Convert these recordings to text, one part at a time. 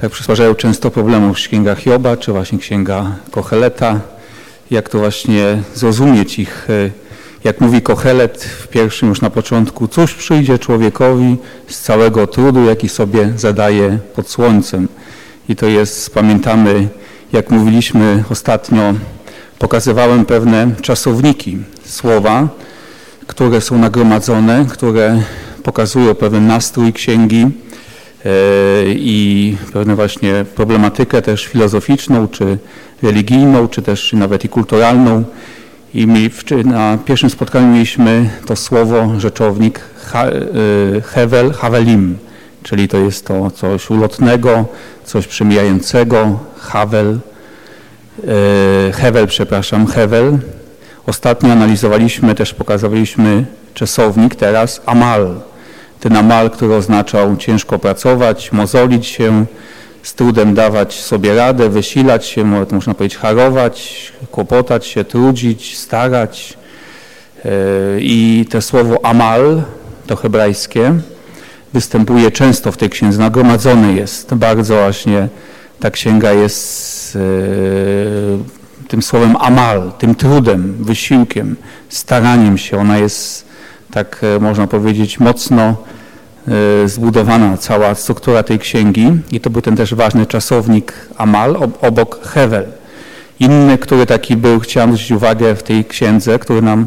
tak przysparzają często problemów księga Hioba, czy właśnie księga Kocheleta, jak to właśnie zrozumieć ich, e, jak mówi Kochelet w pierwszym już na początku, cóż przyjdzie człowiekowi z całego trudu, jaki sobie zadaje pod słońcem. I to jest, pamiętamy, jak mówiliśmy ostatnio, pokazywałem pewne czasowniki słowa, które są nagromadzone, które pokazują pewien nastrój księgi i pewną właśnie problematykę też filozoficzną, czy religijną, czy też nawet i kulturalną. I my na pierwszym spotkaniu mieliśmy to słowo, rzeczownik e, hevel, havelim, czyli to jest to coś ulotnego, coś przemijającego, havel, e, hevel, przepraszam, hevel. Ostatnio analizowaliśmy, też pokazywaliśmy czasownik, teraz amal. Ten amal, który oznaczał ciężko pracować, mozolić się, z trudem dawać sobie radę, wysilać się, można powiedzieć harować, kłopotać się, trudzić, starać. E, I to słowo amal, to hebrajskie, występuje często w tej księdze, nagromadzone jest. Bardzo właśnie ta księga jest e, tym słowem amal, tym trudem, wysiłkiem, staraniem się. Ona jest, tak e, można powiedzieć, mocno zbudowana cała struktura tej księgi i to był ten też ważny czasownik Amal obok Hevel. Inny, który taki był, chciałem zwrócić uwagę w tej księdze, który nam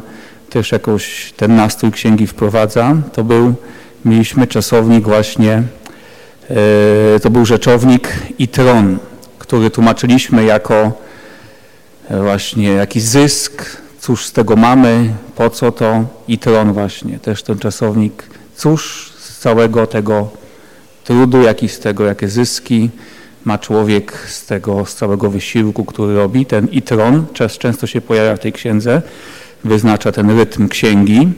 też jakoś ten nastrój księgi wprowadza, to był, mieliśmy czasownik właśnie, e, to był rzeczownik Itron, który tłumaczyliśmy jako e, właśnie jakiś zysk, cóż z tego mamy, po co to Itron właśnie, też ten czasownik, cóż całego tego trudu, jaki z tego, jakie zyski ma człowiek z tego, z całego wysiłku, który robi. Ten itron często się pojawia w tej księdze, wyznacza ten rytm księgi.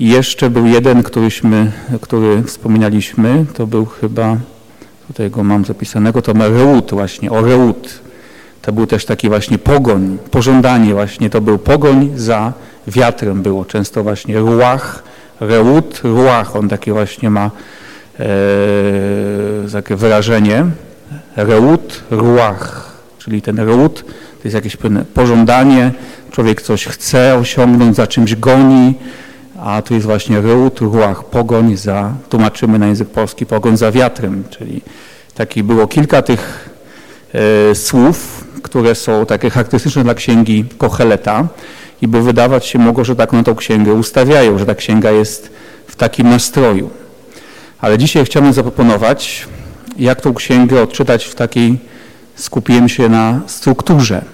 I jeszcze był jeden, któryśmy, który wspominaliśmy, to był chyba, tutaj go mam zapisanego, to Reut właśnie, o Reut. To był też taki właśnie pogoń, pożądanie właśnie, to był pogoń za wiatrem było, często właśnie ruach, Reut, ruach, on takie właśnie ma e, takie wyrażenie. Reut, ruach, czyli ten reut to jest jakieś pewne pożądanie, człowiek coś chce osiągnąć, za czymś goni, a tu jest właśnie reut, ruach, pogoń za, tłumaczymy na język polski, pogoń za wiatrem, czyli taki było kilka tych e, słów, które są takie charakterystyczne dla księgi Kocheleta i by wydawać się mogło, że tak na tą księgę ustawiają, że ta księga jest w takim nastroju. Ale dzisiaj chciałbym zaproponować, jak tą księgę odczytać w takiej, skupiłem się na strukturze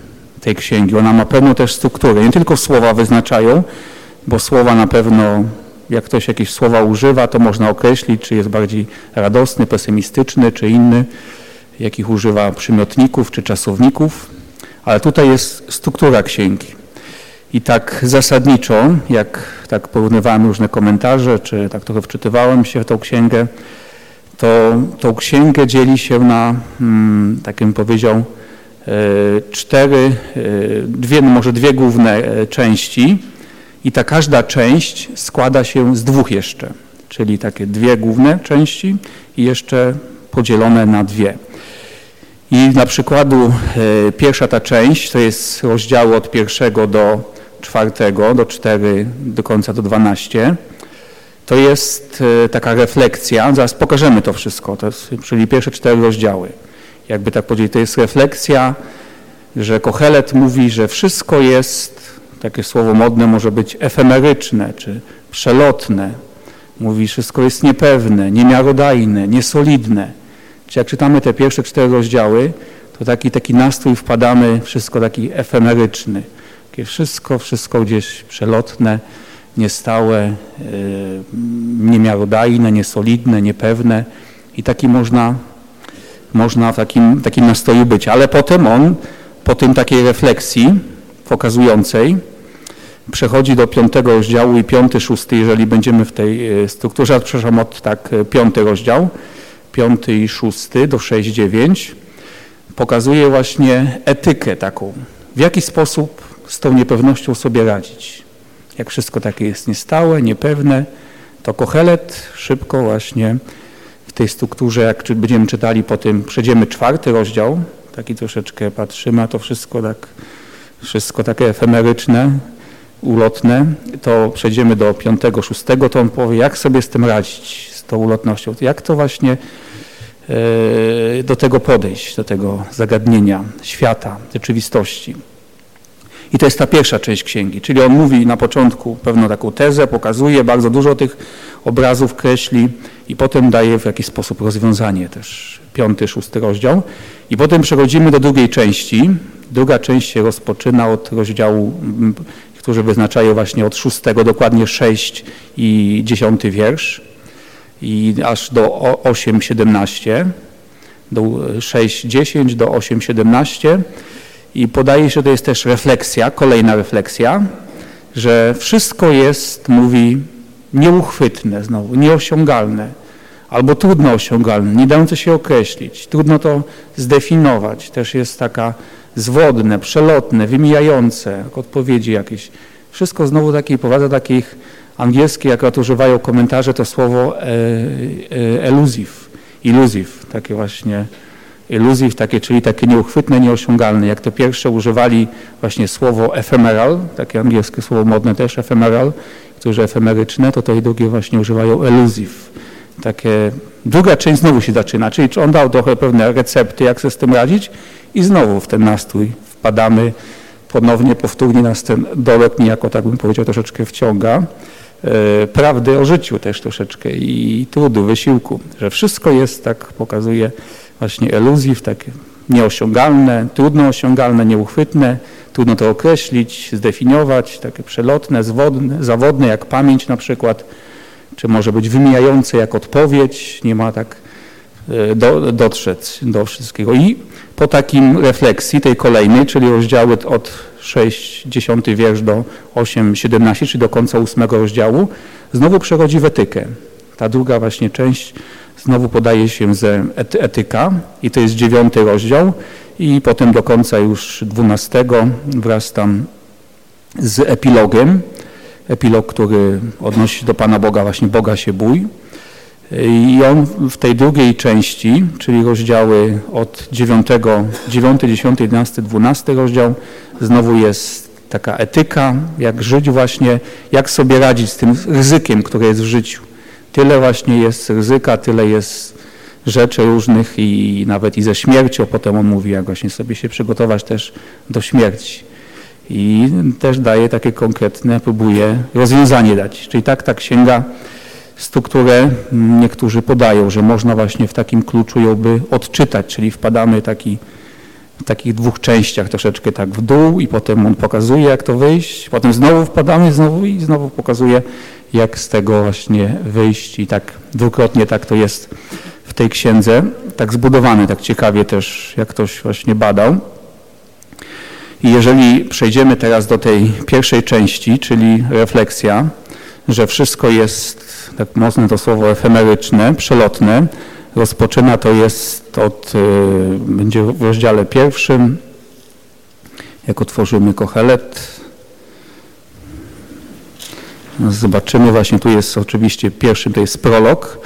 tej księgi. Ona ma pewną też strukturę. Nie tylko słowa wyznaczają, bo słowa na pewno, jak ktoś jakieś słowa używa, to można określić, czy jest bardziej radosny, pesymistyczny, czy inny, jakich używa przymiotników, czy czasowników. Ale tutaj jest struktura księgi. I tak zasadniczo, jak tak porównywałem różne komentarze, czy tak trochę wczytywałem się w tą księgę, to tą księgę dzieli się na, hmm, tak bym powiedział, e, cztery, e, dwie, no może dwie główne e, części i ta każda część składa się z dwóch jeszcze, czyli takie dwie główne części i jeszcze podzielone na dwie. I dla przykładu pierwsza ta część to jest rozdziały od pierwszego do czwartego do 4, do końca do 12, to jest e, taka refleksja, zaraz pokażemy to wszystko, to jest, czyli pierwsze cztery rozdziały. Jakby tak powiedzieć, to jest refleksja, że Kochelet mówi, że wszystko jest, takie słowo modne może być efemeryczne, czy przelotne. Mówi, wszystko jest niepewne, niemiarodajne, niesolidne. Czy jak czytamy te pierwsze cztery rozdziały, to taki, taki nastrój wpadamy, wszystko taki efemeryczny. Takie wszystko, wszystko gdzieś przelotne, niestałe, e, niemiarodajne, niesolidne, niepewne i taki można, można w takim, takim nastroju być. Ale potem on, po tym takiej refleksji pokazującej, przechodzi do piątego rozdziału i piąty, szósty, jeżeli będziemy w tej e, strukturze, przepraszam, od tak e, piąty rozdział, piąty i szósty do sześć, dziewięć, pokazuje właśnie etykę taką. W jaki sposób z tą niepewnością sobie radzić. Jak wszystko takie jest niestałe, niepewne, to Kochelet szybko właśnie w tej strukturze, jak będziemy czytali po tym, przejdziemy czwarty rozdział, taki troszeczkę patrzymy, a to wszystko tak, wszystko takie efemeryczne, ulotne, to przejdziemy do piątego, szóstego, to on powie, jak sobie z tym radzić, z tą ulotnością, jak to właśnie e, do tego podejść, do tego zagadnienia świata, rzeczywistości. I to jest ta pierwsza część księgi, czyli on mówi na początku pewną taką tezę, pokazuje, bardzo dużo tych obrazów kreśli i potem daje w jakiś sposób rozwiązanie też, piąty, szósty rozdział. I potem przechodzimy do drugiej części. Druga część się rozpoczyna od rozdziału, którzy wyznaczają właśnie od szóstego, dokładnie sześć i dziesiąty wiersz. I aż do 8,17, do 6,10 do 8,17 i podaje się, to jest też refleksja, kolejna refleksja, że wszystko jest, mówi, nieuchwytne znowu, nieosiągalne, albo trudno osiągalne, nie dające się określić, trudno to zdefiniować. Też jest taka zwodne, przelotne, wymijające, jak odpowiedzi jakieś. Wszystko znowu takiej powadza takich angielskich, jak używają komentarze, to słowo e, e, elusive, takie właśnie iluzji, takie, czyli takie nieuchwytne, nieosiągalne. Jak to pierwsze używali właśnie słowo ephemeral, takie angielskie słowo modne też ephemeral, które efemeryczne, to to i drugie właśnie używają elusive. Takie, druga część znowu się zaczyna, czyli on dał trochę pewne recepty, jak sobie z tym radzić i znowu w ten nastrój wpadamy, ponownie, powtórnie nas ten dolot niejako, tak bym powiedział, troszeczkę wciąga. E, prawdy o życiu też troszeczkę i trudu, wysiłku, że wszystko jest, tak pokazuje, właśnie eluzji, takie nieosiągalne, trudno osiągalne, nieuchwytne, trudno to określić, zdefiniować, takie przelotne, zwodne, zawodne jak pamięć na przykład, czy może być wymijające jak odpowiedź, nie ma tak e, do, dotrzeć do wszystkiego. I po takim refleksji, tej kolejnej, czyli rozdziały od 6, 10 wiersz do 8, 17, czyli do końca 8 rozdziału, znowu przechodzi w etykę. Ta druga właśnie część Znowu podaje się ze etyka i to jest dziewiąty rozdział i potem do końca już dwunastego wraz tam z epilogiem. Epilog, który odnosi się do Pana Boga, właśnie Boga się bój. I on w tej drugiej części, czyli rozdziały od 9, 9 10, 11, 12 rozdział, znowu jest taka etyka, jak żyć właśnie, jak sobie radzić z tym ryzykiem, które jest w życiu. Tyle właśnie jest ryzyka, tyle jest rzeczy różnych i nawet i ze śmiercią. Potem on mówi, jak właśnie sobie się przygotować też do śmierci. I też daje takie konkretne, próbuje rozwiązanie dać. Czyli tak ta księga, strukturę niektórzy podają, że można właśnie w takim kluczu ją by odczytać, czyli wpadamy taki, w takich dwóch częściach troszeczkę tak w dół i potem on pokazuje, jak to wyjść, potem znowu wpadamy znowu i znowu pokazuje, jak z tego właśnie wyjść i tak dwukrotnie tak to jest w tej księdze, tak zbudowane, tak ciekawie też, jak ktoś właśnie badał. I jeżeli przejdziemy teraz do tej pierwszej części, czyli refleksja, że wszystko jest, tak mocne to słowo efemeryczne, przelotne, rozpoczyna to jest od, y, będzie w rozdziale pierwszym, jak otworzymy Kohelet, Zobaczymy właśnie, tu jest oczywiście pierwszym, to jest prolog.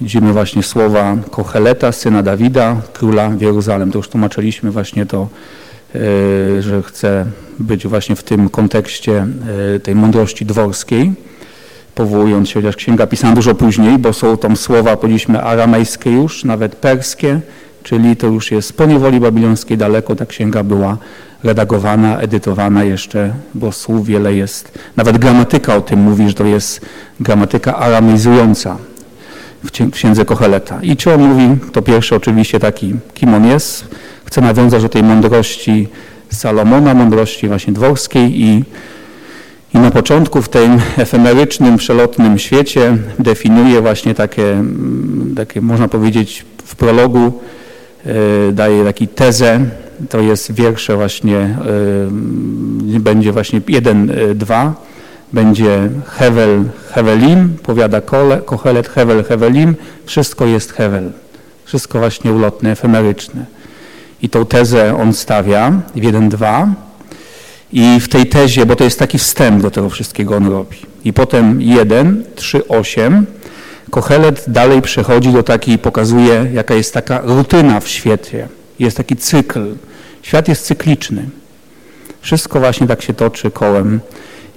Widzimy właśnie słowa Kocheleta, syna Dawida, króla w Jeruzalem. To już tłumaczyliśmy właśnie to, e, że chce być właśnie w tym kontekście e, tej mądrości dworskiej, powołując się, chociaż księga pisana dużo później, bo są tam słowa, powiedzieliśmy, aramejskie już, nawet perskie, czyli to już jest po niewoli babilońskiej daleko, ta księga była redagowana, edytowana jeszcze, bo słów wiele jest. Nawet gramatyka o tym mówi, że to jest gramatyka arameizująca w księdze Kocheleta. I czy on mówi, to pierwszy oczywiście taki, kim on jest. Chce nawiązać do tej mądrości Salomona, mądrości właśnie dworskiej i, i na początku w tym efemerycznym, przelotnym świecie definiuje właśnie takie, takie można powiedzieć w prologu, yy, daje taki tezę, to jest wiersze właśnie, y, będzie właśnie 1, 2, y, będzie Hevel, Hevelim, powiada Kohelet, Hevel, Hevelim, wszystko jest Hevel, wszystko właśnie ulotne, efemeryczne. I tą tezę on stawia w 1, 2 i w tej tezie, bo to jest taki wstęp do tego wszystkiego on robi. I potem 1, 3, 8, Kochelet dalej przechodzi do takiej, pokazuje, jaka jest taka rutyna w świecie. Jest taki cykl. Świat jest cykliczny. Wszystko właśnie tak się toczy kołem.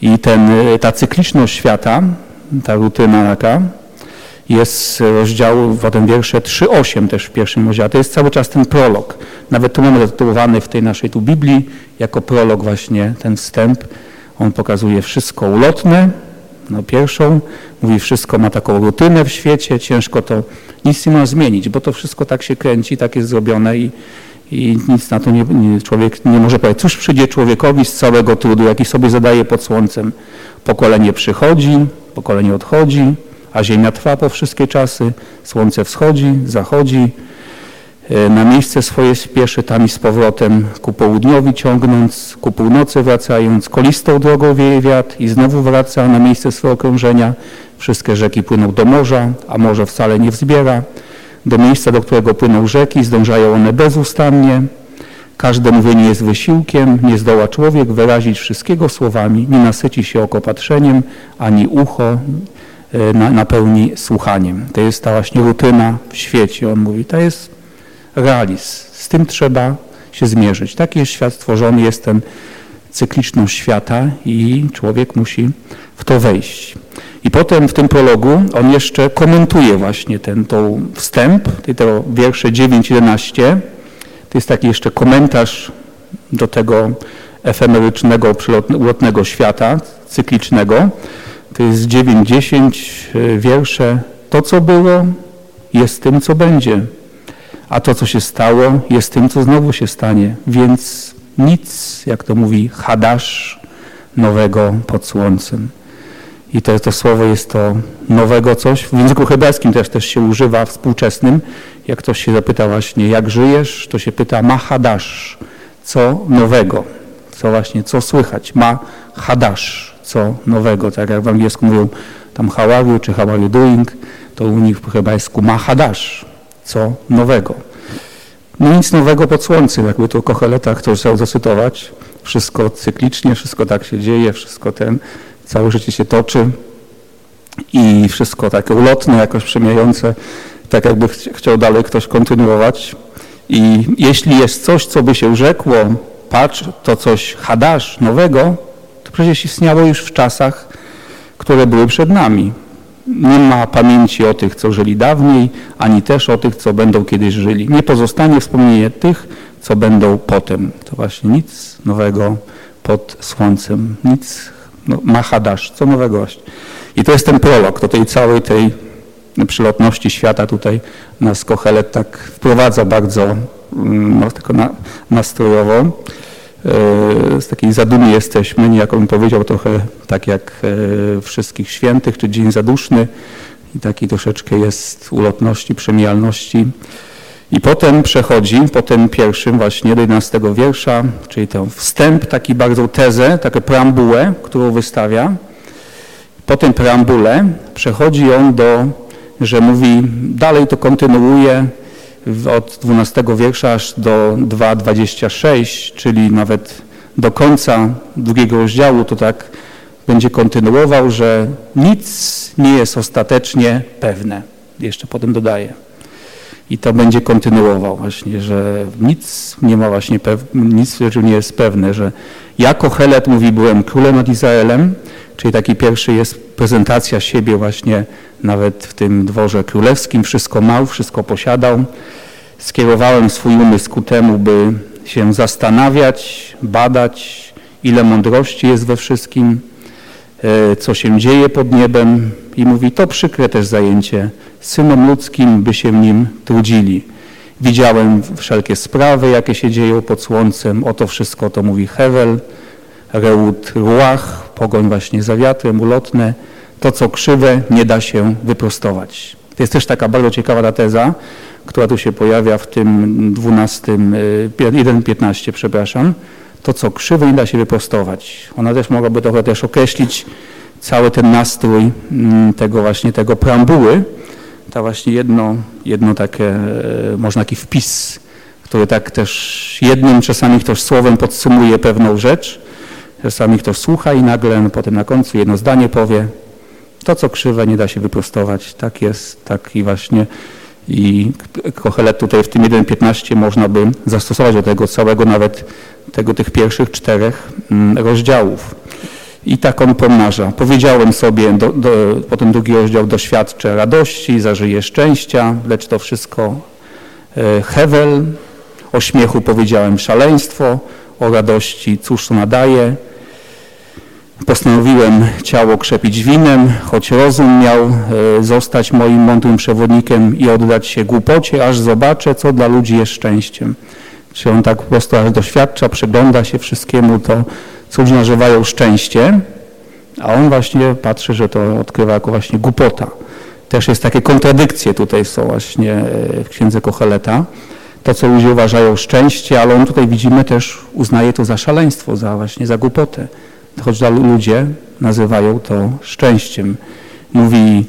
I ten, ta cykliczność świata, ta rutyna taka, jest rozdział, potem wiersze 3-8 też w pierwszym rozdziale. To jest cały czas ten prolog. Nawet tu mamy zatytułowany w tej naszej tu Biblii jako prolog właśnie ten wstęp. On pokazuje wszystko ulotne, no pierwszą, mówi wszystko ma taką rutynę w świecie, ciężko to, nic nie ma zmienić, bo to wszystko tak się kręci, tak jest zrobione i, i nic na to nie, nie, człowiek nie może powiedzieć. Cóż przyjdzie człowiekowi z całego trudu, jaki sobie zadaje pod słońcem? Pokolenie przychodzi, pokolenie odchodzi, a ziemia trwa po wszystkie czasy, słońce wschodzi, zachodzi, na miejsce swoje spieszy tam i z powrotem ku południowi ciągnąc, ku północy wracając, kolistą drogą wieje wiatr i znowu wraca na miejsce swojego krążenia. Wszystkie rzeki płyną do morza, a morze wcale nie wzbiera. Do miejsca, do którego płyną rzeki, zdążają one bezustannie. Każde mówienie jest wysiłkiem, nie zdoła człowiek wyrazić wszystkiego słowami, nie nasyci się oko patrzeniem, ani ucho E, na, napełni słuchaniem. To jest ta właśnie rutyna w świecie. On mówi, to jest realizm. Z tym trzeba się zmierzyć. Taki jest świat stworzony, jest ten cykliczność świata i człowiek musi w to wejść. I potem w tym prologu on jeszcze komentuje właśnie ten to wstęp, to wiersze 9-11. To jest taki jeszcze komentarz do tego efemerycznego, ulotnego świata, cyklicznego. To jest 9-10 e, wiersze. To, co było, jest tym, co będzie. A to, co się stało, jest tym, co znowu się stanie. Więc nic, jak to mówi Hadasz, nowego pod słońcem. I to, to słowo jest to nowego coś. W języku hebrajskim też, też się używa współczesnym. Jak ktoś się zapyta właśnie, jak żyjesz, to się pyta ma Hadasz, co nowego, co właśnie, co słychać, ma Hadasz co nowego. Tak jak w angielsku mówią tam how are you, czy how are you doing, to u nich w hebrajsku ma hadasz, co nowego. No nic nowego pod słońcem, jakby to Kocheleta ktoś chciał zacytować. Wszystko cyklicznie, wszystko tak się dzieje, wszystko ten, całe życie się toczy i wszystko takie ulotne, jakoś przemijające, tak jakby ch chciał dalej ktoś kontynuować. I jeśli jest coś, co by się rzekło, patrz, to coś hadasz, nowego, przecież istniało już w czasach, które były przed nami. Nie ma pamięci o tych, co żyli dawniej, ani też o tych, co będą kiedyś żyli. Nie pozostanie wspomnienie tych, co będą potem. To właśnie nic nowego pod słońcem, nic, no, Mahadash, co nowego właśnie. I to jest ten prolog do tej całej tej przylotności świata tutaj nas Kochelet tak wprowadza bardzo mm, no, tylko na, nastrojowo. E, z takiej zadumy jesteśmy, niejako bym powiedział trochę tak jak e, wszystkich świętych, czy Dzień Zaduszny i taki troszeczkę jest ulotności, przemijalności. I potem przechodzi, po tym pierwszym właśnie do 11 wiersza, czyli ten wstęp, taki bardzo tezę, taką preambułę, którą wystawia. Po tym preambule przechodzi on do, że mówi, dalej to kontynuuje, od 12 wiersza aż do 2,26, czyli nawet do końca drugiego rozdziału, to tak będzie kontynuował, że nic nie jest ostatecznie pewne. Jeszcze potem dodaje. I to będzie kontynuował właśnie, że nic nie ma właśnie, nic nie jest pewne, że jako Helet mówi, byłem królem nad Izraelem, czyli taki pierwszy jest prezentacja siebie właśnie nawet w tym dworze królewskim, wszystko mał, wszystko posiadał. Skierowałem swój umysł ku temu, by się zastanawiać, badać, ile mądrości jest we wszystkim, e, co się dzieje pod niebem. I mówi, to przykre też zajęcie, synom ludzkim, by się nim trudzili. Widziałem wszelkie sprawy, jakie się dzieją pod słońcem, oto wszystko to mówi Hewel, Reut Ruach, pogoń właśnie za wiatrem, ulotne, to co krzywe nie da się wyprostować. To jest też taka bardzo ciekawa ta teza, która tu się pojawia w tym 12, 1.15, y, przepraszam. To co krzywe nie da się wyprostować. Ona też mogłaby trochę też określić cały ten nastrój mm, tego właśnie, tego preambuły. To właśnie jedno, jedno takie, e, można taki wpis, który tak też jednym czasami ktoś słowem podsumuje pewną rzecz, czasami ktoś słucha i nagle no, potem na końcu jedno zdanie powie, To, co krzywe, nie da się wyprostować. Tak jest, tak i właśnie i Kochelet tutaj w tym 1.15 można by zastosować do tego całego, nawet tego tych pierwszych czterech mm, rozdziałów. I tak on pomnaża. Powiedziałem sobie, do, do, potem drugi rozdział, doświadczę radości, zażyję szczęścia, lecz to wszystko e, hewel. O śmiechu powiedziałem szaleństwo, o radości cóż to nadaje. Postanowiłem ciało krzepić winem, choć rozum miał e, zostać moim mądrym przewodnikiem i oddać się głupocie, aż zobaczę, co dla ludzi jest szczęściem. Czy on tak po prostu aż doświadcza, przygląda się wszystkiemu, to ludzie nazywają szczęście, a on właśnie patrzy, że to odkrywa jako właśnie głupota. Też jest takie kontradykcje tutaj są właśnie e, w księdze Kocheleta. To, co ludzie uważają szczęście, ale on tutaj widzimy też uznaje to za szaleństwo, za właśnie za głupotę choć ludzie nazywają to szczęściem. Mówi,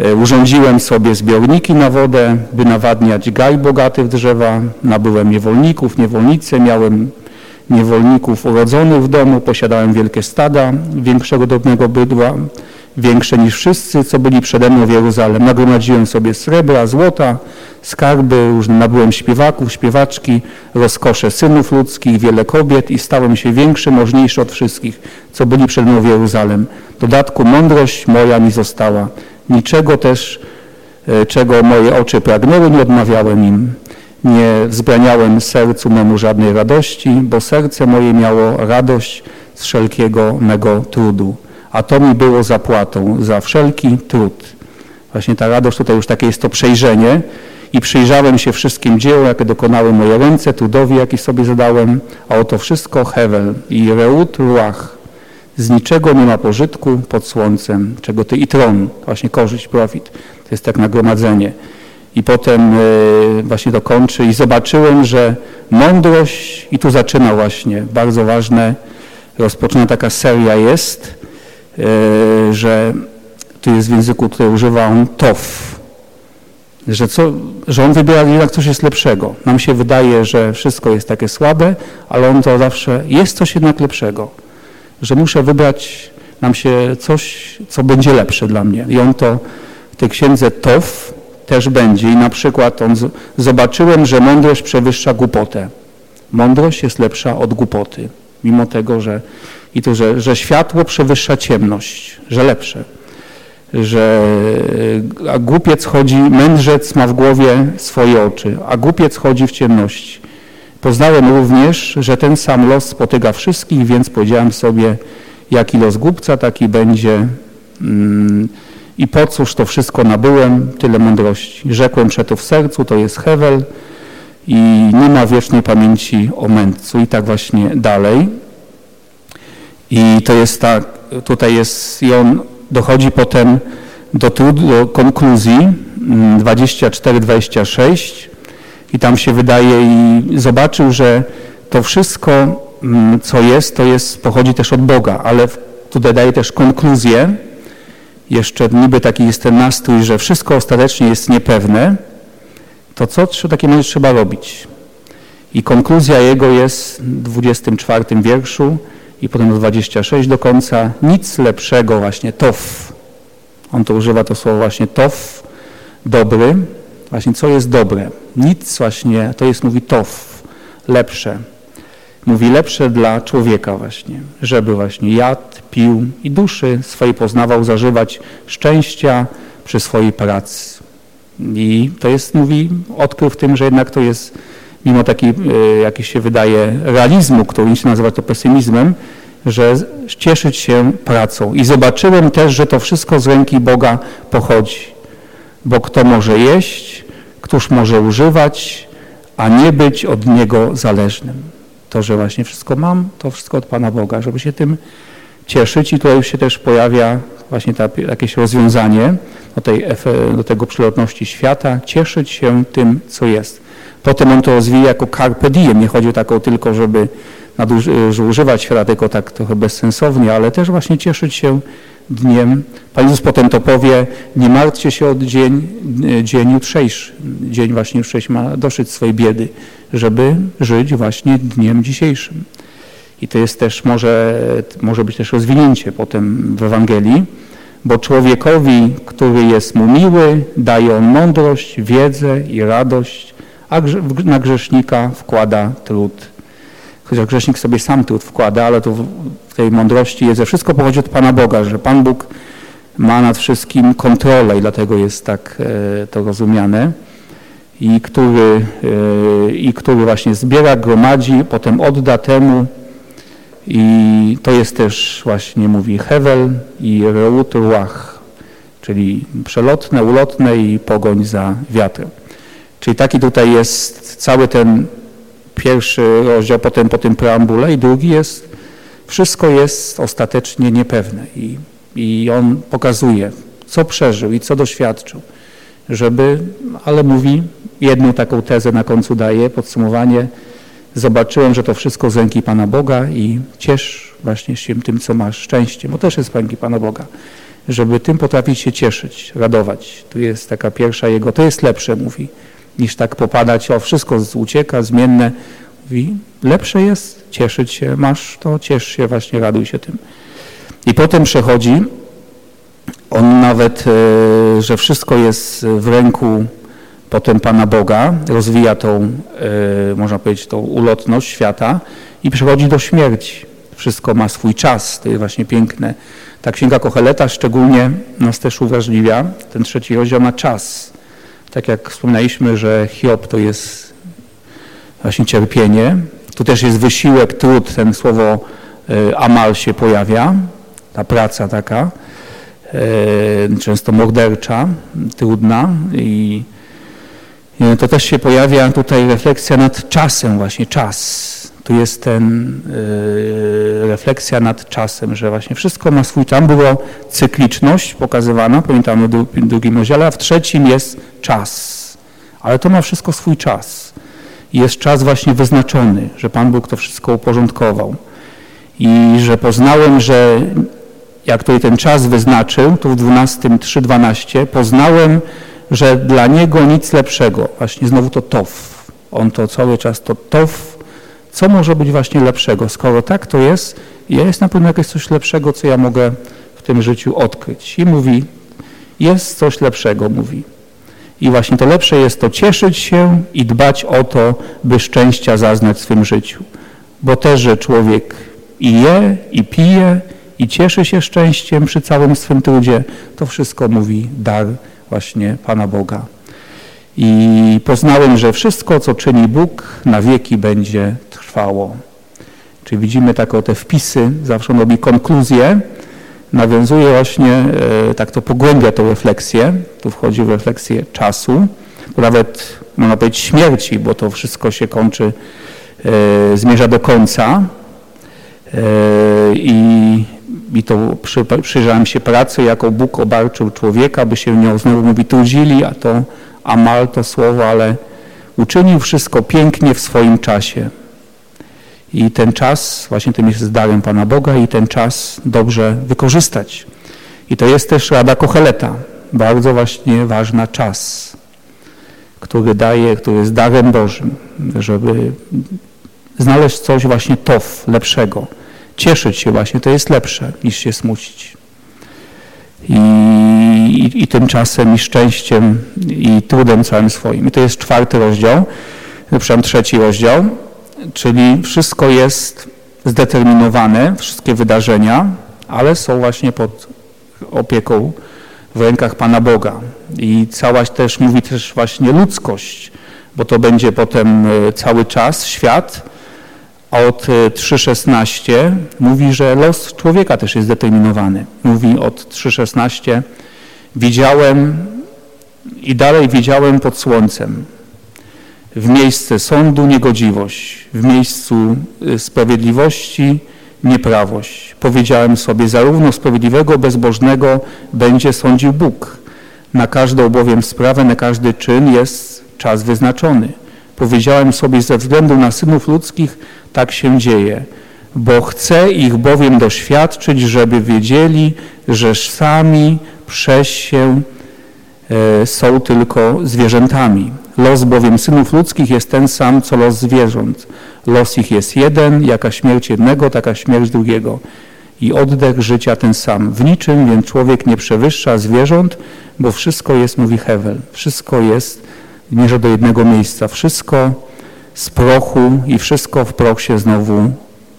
e, urządziłem sobie zbiorniki na wodę, by nawadniać gaj bogaty w drzewa, nabyłem niewolników, niewolnice, miałem niewolników urodzonych w domu, posiadałem wielkie stada, większego drobnego bydła, większe niż wszyscy, co byli przede mną w Jeruzalem. Nagromadziłem sobie srebra, złota, skarby, nabyłem śpiewaków, śpiewaczki, rozkosze synów ludzkich, wiele kobiet i stałem się większy, możniejszy od wszystkich, co byli przed mną w Jeruzalem. W dodatku mądrość moja mi została. Niczego też, e, czego moje oczy pragnęły, nie odmawiałem im. Nie wzbraniałem sercu memu żadnej radości, bo serce moje miało radość z wszelkiego mego trudu a to mi było zapłatą za wszelki trud. Właśnie ta radość tutaj już takie jest to przejrzenie i przyjrzałem się wszystkim dziełom, jakie dokonały moje ręce, trudowi, jaki sobie zadałem, a oto wszystko Hevel i Reut Ruach. Z niczego nie ma pożytku pod słońcem, czego ty i tron, właśnie korzyść, profit, to jest tak nagromadzenie. I potem y, właśnie dokończy i zobaczyłem, że mądrość, i tu zaczyna właśnie, bardzo ważne, rozpoczyna taka seria jest, E, że tu jest w języku, który używa on tof, że, co, że on wybiera jednak coś jest lepszego. Nam się wydaje, że wszystko jest takie słabe, ale on to zawsze jest coś jednak lepszego, że muszę wybrać nam się coś, co będzie lepsze dla mnie. I on to w tej księdze Tof też będzie. I na przykład on z, zobaczyłem, że mądrość przewyższa głupotę. Mądrość jest lepsza od głupoty, mimo tego, że i to, że, że światło przewyższa ciemność, że lepsze. Że a głupiec chodzi, mędrzec ma w głowie swoje oczy, a głupiec chodzi w ciemności. Poznałem również, że ten sam los spotyka wszystkich, więc powiedziałem sobie, jaki los głupca, taki będzie mm, i po cóż to wszystko nabyłem, tyle mądrości. Rzekłem przeto w sercu, to jest Hewel i nie ma wiecznej pamięci o mędrcu. I tak właśnie dalej. I to jest tak, tutaj jest, i on dochodzi potem do, do konkluzji 24-26 mm, i tam się wydaje i zobaczył, że to wszystko, mm, co jest, to jest, pochodzi też od Boga, ale tutaj daje też konkluzję, jeszcze niby taki jest ten że wszystko ostatecznie jest niepewne, to co takim razie trzeba robić? I konkluzja jego jest w 24 wierszu, i potem 26 do końca. Nic lepszego właśnie, tof. On to używa to słowo właśnie tof, dobry. Właśnie co jest dobre? Nic właśnie, to jest mówi tof, lepsze. Mówi lepsze dla człowieka właśnie, żeby właśnie jadł, pił i duszy swojej poznawał zażywać szczęścia przy swojej pracy. I to jest, mówi, odkrył w tym, że jednak to jest mimo takiej, jakiś się wydaje, realizmu, który się nazywa to pesymizmem, że cieszyć się pracą. I zobaczyłem też, że to wszystko z ręki Boga pochodzi. Bo kto może jeść, któż może używać, a nie być od Niego zależnym. To, że właśnie wszystko mam, to wszystko od Pana Boga, żeby się tym cieszyć i tutaj już się też pojawia właśnie ta, jakieś rozwiązanie do, tej, do tego przylotności świata, cieszyć się tym, co jest. Potem on to rozwija jako carpe diem. Nie chodzi o taką tylko, żeby nadużywać świata tylko tak trochę bezsensownie, ale też właśnie cieszyć się dniem. Pan Jezus potem to powie, nie martwcie się od dzień, dzień jutrzejszy. Dzień właśnie jutrzejszy ma doszyć swojej biedy, żeby żyć właśnie dniem dzisiejszym. I to jest też, może, może być też rozwinięcie potem w Ewangelii, bo człowiekowi, który jest mu miły, daje on mądrość, wiedzę i radość, a na grzesznika wkłada trud. Chociaż grzesznik sobie sam trud wkłada, ale to w tej mądrości jest, że wszystko pochodzi od Pana Boga, że Pan Bóg ma nad wszystkim kontrolę i dlatego jest tak e, to rozumiane i który, e, i który właśnie zbiera, gromadzi, potem odda temu i to jest też właśnie mówi Hevel i Reut Ruach, czyli przelotne, ulotne i pogoń za wiatrem. Czyli taki tutaj jest cały ten pierwszy rozdział, potem po tym preambule i drugi jest, wszystko jest ostatecznie niepewne i, i on pokazuje, co przeżył i co doświadczył, żeby, ale mówi, jedną taką tezę na końcu daje, podsumowanie, zobaczyłem, że to wszystko z ręki Pana Boga i ciesz właśnie się tym, co masz, szczęście, bo też jest z ręki Pana Boga, żeby tym potrafić się cieszyć, radować. Tu jest taka pierwsza jego, to jest lepsze, mówi, niż tak popadać, o wszystko ucieka, zmienne. Mówi, lepsze jest cieszyć się, masz to, ciesz się, właśnie raduj się tym. I potem przechodzi, on nawet, e, że wszystko jest w ręku potem Pana Boga, rozwija tą, e, można powiedzieć, tą ulotność świata i przechodzi do śmierci. Wszystko ma swój czas, to jest właśnie piękne. Ta księga Kocheleta szczególnie nas też uwrażliwia, ten trzeci rozdział na czas. Tak jak wspominaliśmy, że Hiob to jest właśnie cierpienie, tu też jest wysiłek, trud, ten słowo e, amal się pojawia, ta praca taka, e, często mordercza, trudna i to też się pojawia tutaj refleksja nad czasem, właśnie czas. Tu jest ten yy, refleksja nad czasem, że właśnie wszystko ma swój, tam była cykliczność pokazywana, pamiętamy w drugim rozdziale, a w trzecim jest czas. Ale to ma wszystko swój czas. Jest czas właśnie wyznaczony, że Pan Bóg to wszystko uporządkował. I że poznałem, że jak tutaj ten czas wyznaczył, tu w 12, 3.12, poznałem, że dla niego nic lepszego. Właśnie znowu to tof. On to cały czas to tof. Co może być właśnie lepszego? Skoro tak to jest, jest na pewno jakieś coś lepszego, co ja mogę w tym życiu odkryć. I mówi, jest coś lepszego, mówi. I właśnie to lepsze jest to cieszyć się i dbać o to, by szczęścia zaznać w swym życiu. Bo też, że człowiek i je, i pije, i cieszy się szczęściem przy całym swym trudzie, to wszystko mówi dar właśnie Pana Boga. I poznałem, że wszystko, co czyni Bóg, na wieki będzie trwało. Czyli widzimy taką te wpisy, zawsze on robi konkluzję, nawiązuje właśnie, e, tak to pogłębia tę refleksję, tu wchodzi w refleksję czasu, nawet można powiedzieć śmierci, bo to wszystko się kończy, e, zmierza do końca. E, i i to przy, przyjrzałem się pracy, jaką Bóg obarczył człowieka, by się nią znowu mówi trudzili, a to amal to słowo, ale uczynił wszystko pięknie w swoim czasie. I ten czas, właśnie tym jest darem Pana Boga i ten czas dobrze wykorzystać. I to jest też Rada Kocheleta, bardzo właśnie ważna czas, który daje, który jest darem Bożym, żeby znaleźć coś właśnie tof, lepszego cieszyć się właśnie, to jest lepsze niż się smucić. I, i, i tymczasem, i szczęściem, i trudem całym swoim. I to jest czwarty rozdział, przepraszam, trzeci rozdział, czyli wszystko jest zdeterminowane, wszystkie wydarzenia, ale są właśnie pod opieką w rękach Pana Boga. I cała też mówi też właśnie ludzkość, bo to będzie potem e, cały czas świat, od 3.16 e, mówi, że los człowieka też jest zdeterminowany. Mówi od 3.16 widziałem i dalej widziałem pod słońcem w miejsce sądu niegodziwość, w miejscu e, sprawiedliwości nieprawość. Powiedziałem sobie, zarówno sprawiedliwego, bezbożnego będzie sądził Bóg. Na każdą bowiem sprawę, na każdy czyn jest czas wyznaczony. Powiedziałem sobie, ze względu na synów ludzkich tak się dzieje, bo chcę ich bowiem doświadczyć, żeby wiedzieli, że sami przez się e, są tylko zwierzętami. Los bowiem synów ludzkich jest ten sam, co los zwierząt. Los ich jest jeden, jaka śmierć jednego, taka śmierć drugiego. i oddech życia ten sam. W niczym więc człowiek nie przewyższa zwierząt, bo wszystko jest, mówi Hewel, wszystko jest, mierze do jednego miejsca, wszystko z prochu i wszystko w proch się znowu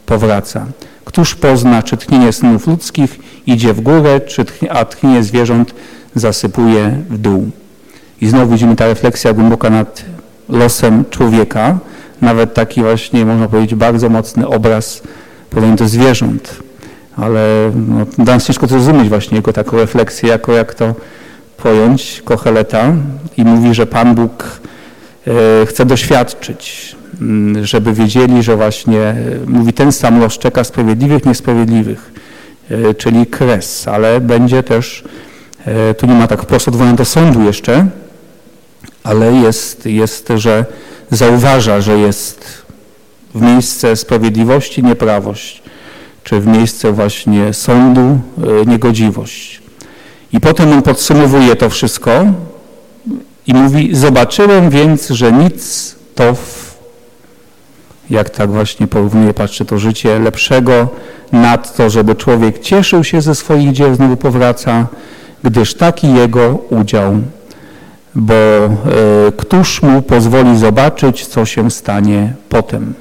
powraca. Któż pozna, czy tchnienie synów ludzkich idzie w górę, czy a tchnienie zwierząt zasypuje w dół. I znowu widzimy ta refleksja głęboka nad losem człowieka, nawet taki właśnie, można powiedzieć, bardzo mocny obraz powiem do zwierząt. Ale no, nam ciężko zrozumieć właśnie jego taką refleksję, jako jak to pojąć Kocheleta i mówi, że Pan Bóg e, chce doświadczyć, mm, żeby wiedzieli, że właśnie e, mówi ten sam los czeka sprawiedliwych, niesprawiedliwych, e, czyli kres, ale będzie też, tu nie ma tak wprost odwołania do sądu jeszcze, ale jest, jest, że zauważa, że jest w miejsce sprawiedliwości nieprawość, czy w miejsce właśnie sądu niegodziwość. I potem on podsumowuje to wszystko i mówi, zobaczyłem więc, że nic to, w, jak tak właśnie porównuje, patrzę, to życie lepszego nad to, żeby człowiek cieszył się ze swoich dzieł, znowu powraca, gdyż taki jego udział, bo e, któż mu pozwoli zobaczyć, co się stanie potem,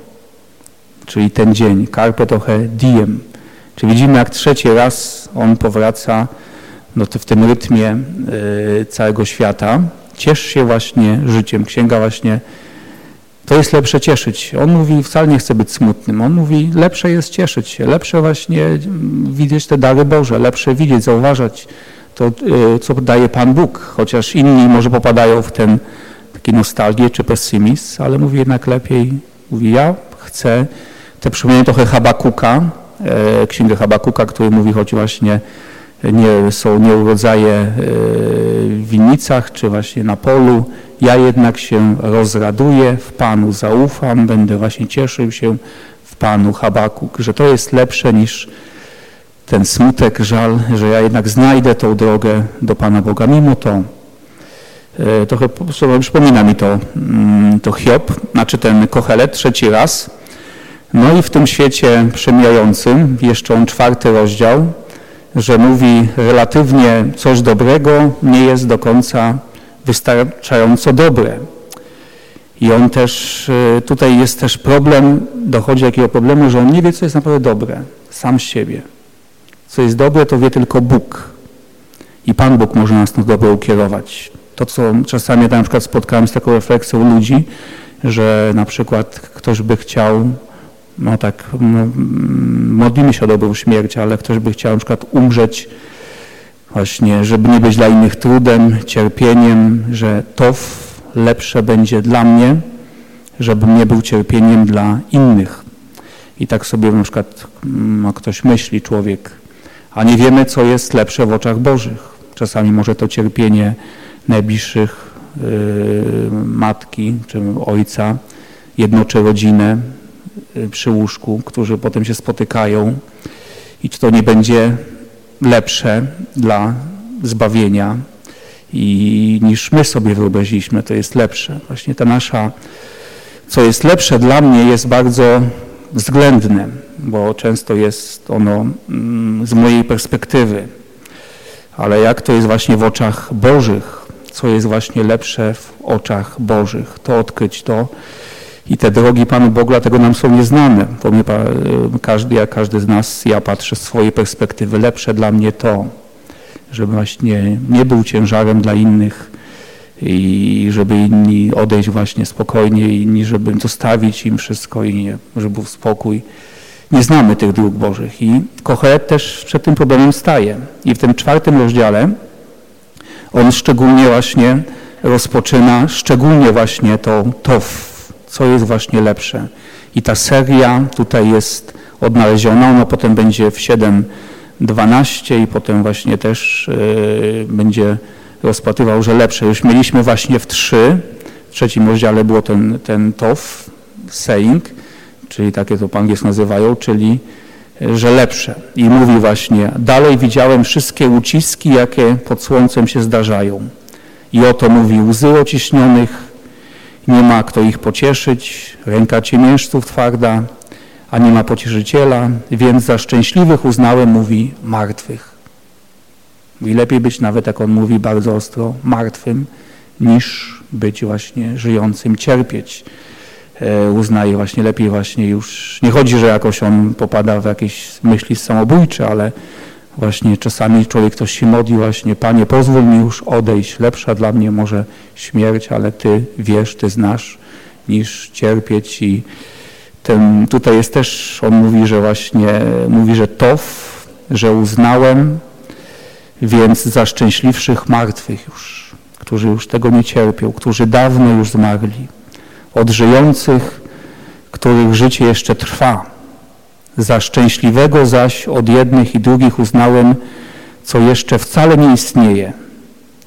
czyli ten dzień, carpe trochę diem. Czyli widzimy, jak trzeci raz on powraca no to w tym rytmie y, całego świata. Ciesz się właśnie życiem. Księga właśnie, to jest lepsze cieszyć. On mówi, wcale nie chce być smutnym. On mówi, lepsze jest cieszyć się, lepsze właśnie widzieć te dary Boże, lepsze widzieć, zauważać to, y, co daje Pan Bóg. Chociaż inni może popadają w ten taki nostalgię czy pesymizm, ale mówi jednak lepiej, mówi, ja chcę, te przypomnienie trochę Habakuka, e, księgę Habakuka, który mówi choć właśnie nie, są nieurodzaje e, w winnicach czy właśnie na polu. Ja jednak się rozraduję, w Panu zaufam, będę właśnie cieszył się w Panu Habakuk, że to jest lepsze niż ten smutek, żal, że ja jednak znajdę tą drogę do Pana Boga. Mimo to e, trochę przypomina mi to, mm, to Hiob, znaczy ten Kohelet trzeci raz. No i w tym świecie przemijającym, jeszcze on czwarty rozdział, że mówi relatywnie coś dobrego nie jest do końca wystarczająco dobre. I on też, y, tutaj jest też problem, dochodzi do takiego problemu, że on nie wie, co jest naprawdę dobre, sam z siebie. Co jest dobre, to wie tylko Bóg. I Pan Bóg może nas na dobre ukierować. To, co czasami ja na przykład spotkałem z taką refleksją ludzi, że na przykład ktoś by chciał no tak, no, modlimy się o dobrą śmierć, ale ktoś by chciał na przykład umrzeć właśnie, żeby nie być dla innych trudem, cierpieniem, że to lepsze będzie dla mnie, żebym nie był cierpieniem dla innych. I tak sobie na przykład no, ktoś myśli, człowiek, a nie wiemy, co jest lepsze w oczach Bożych. Czasami może to cierpienie najbliższych yy, matki czy ojca, jednoczy rodzinę, przy łóżku, którzy potem się spotykają i czy to nie będzie lepsze dla zbawienia i niż my sobie wyobraziliśmy, to jest lepsze. Właśnie ta nasza, co jest lepsze dla mnie jest bardzo względne, bo często jest ono mm, z mojej perspektywy. Ale jak to jest właśnie w oczach Bożych, co jest właśnie lepsze w oczach Bożych, to odkryć to i te drogi Panu Bogu dlatego nam są nieznane. Bo mnie, każdy, jak każdy z nas, ja patrzę z swojej perspektywy. Lepsze dla mnie to, żeby właśnie nie był ciężarem dla innych i żeby inni odejść właśnie spokojnie, inni, żeby zostawić im wszystko i nie, żeby był spokój. Nie znamy tych dróg Bożych i Kochelet też przed tym problemem staje. I w tym czwartym rozdziale on szczególnie właśnie rozpoczyna, szczególnie właśnie to, to co jest właśnie lepsze. I ta seria tutaj jest odnaleziona, ona potem będzie w 7.12 i potem właśnie też yy, będzie rozpatrywał, że lepsze. Już mieliśmy właśnie w 3, w trzecim rozdziale było ten, ten TOF, saying, czyli takie to po angielsku nazywają, czyli że lepsze. I mówi właśnie, dalej widziałem wszystkie uciski, jakie pod słońcem się zdarzają. I oto mówi łzy ociśnionych, nie ma kto ich pocieszyć, ręka ciemiężców twarda, a nie ma pocieszyciela, więc za szczęśliwych uznałem, mówi, martwych. I lepiej być nawet, jak on mówi bardzo ostro, martwym, niż być właśnie żyjącym, cierpieć. E, uznaje właśnie lepiej właśnie już, nie chodzi, że jakoś on popada w jakieś myśli samobójcze, ale właśnie czasami człowiek ktoś się modli właśnie, Panie pozwól mi już odejść, lepsza dla mnie może śmierć, ale Ty wiesz, Ty znasz, niż cierpieć i ten, tutaj jest też, on mówi, że właśnie, mówi, że tof, że uznałem, więc za szczęśliwszych martwych już, którzy już tego nie cierpią, którzy dawno już zmarli, od żyjących, których życie jeszcze trwa. Za szczęśliwego zaś od jednych i drugich uznałem, co jeszcze wcale nie istnieje,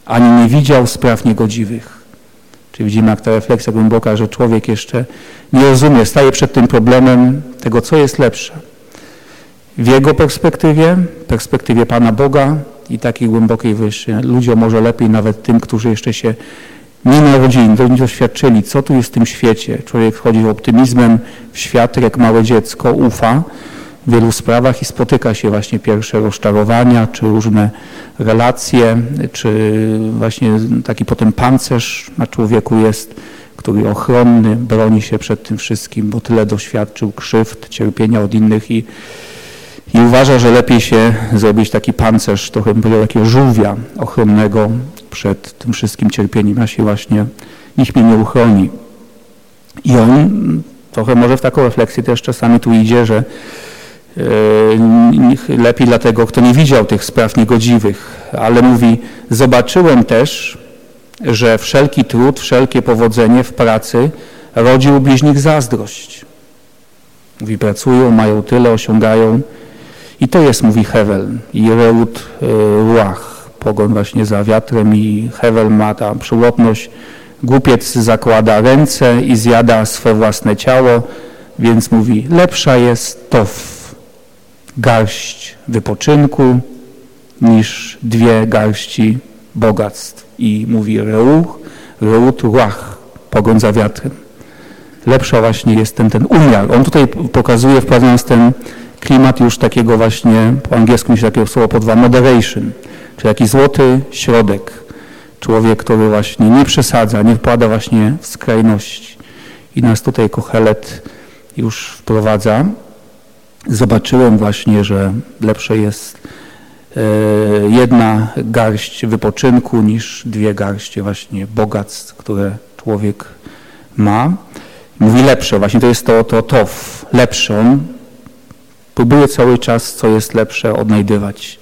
ani nie widział spraw niegodziwych. Czyli widzimy, jak ta refleksja głęboka, że człowiek jeszcze nie rozumie, staje przed tym problemem tego, co jest lepsze. W jego perspektywie, perspektywie Pana Boga i takiej głębokiej wyższej, ludziom może lepiej nawet tym, którzy jeszcze się nie narodzili, nie doświadczyli, co tu jest w tym świecie. Człowiek wchodzi optymizmem w świat, jak małe dziecko, ufa w wielu sprawach i spotyka się właśnie pierwsze rozczarowania, czy różne relacje, czy właśnie taki potem pancerz na człowieku jest, który ochronny, broni się przed tym wszystkim, bo tyle doświadczył krzywd, cierpienia od innych i, i uważa, że lepiej się zrobić taki pancerz, trochę bym powiedział, takiego żółwia ochronnego przed tym wszystkim cierpieniem, a się właśnie nikt mnie nie uchroni. I on trochę może w taką refleksję też czasami tu idzie, że e, lepiej dla tego, kto nie widział tych spraw niegodziwych, ale mówi, zobaczyłem też, że wszelki trud, wszelkie powodzenie w pracy rodzi u bliźnich zazdrość. Mówi, pracują, mają tyle, osiągają. I to jest, mówi Hewel i Reut e, Ruach, pogon właśnie za wiatrem i Hewel ma ta przyłopność. Głupiec zakłada ręce i zjada swe własne ciało, więc mówi, lepsza jest tof, garść wypoczynku, niż dwie garści bogactw i mówi reuch, reut ruach, pogon za wiatrem. Lepsza właśnie jest ten, ten umiar. On tutaj pokazuje, wprowadzając ten klimat już takiego właśnie, po angielsku się takiego słowa po dwa, moderation, czyli taki złoty środek. Człowiek, który właśnie nie przesadza, nie wpada właśnie w skrajności. I nas tutaj Kochelet już wprowadza. Zobaczyłem właśnie, że lepsze jest E, jedna garść wypoczynku niż dwie garście właśnie bogactw, które człowiek ma. Mówi lepsze, właśnie to jest to, to tof, lepsze. On próbuje cały czas, co jest lepsze, odnajdywać.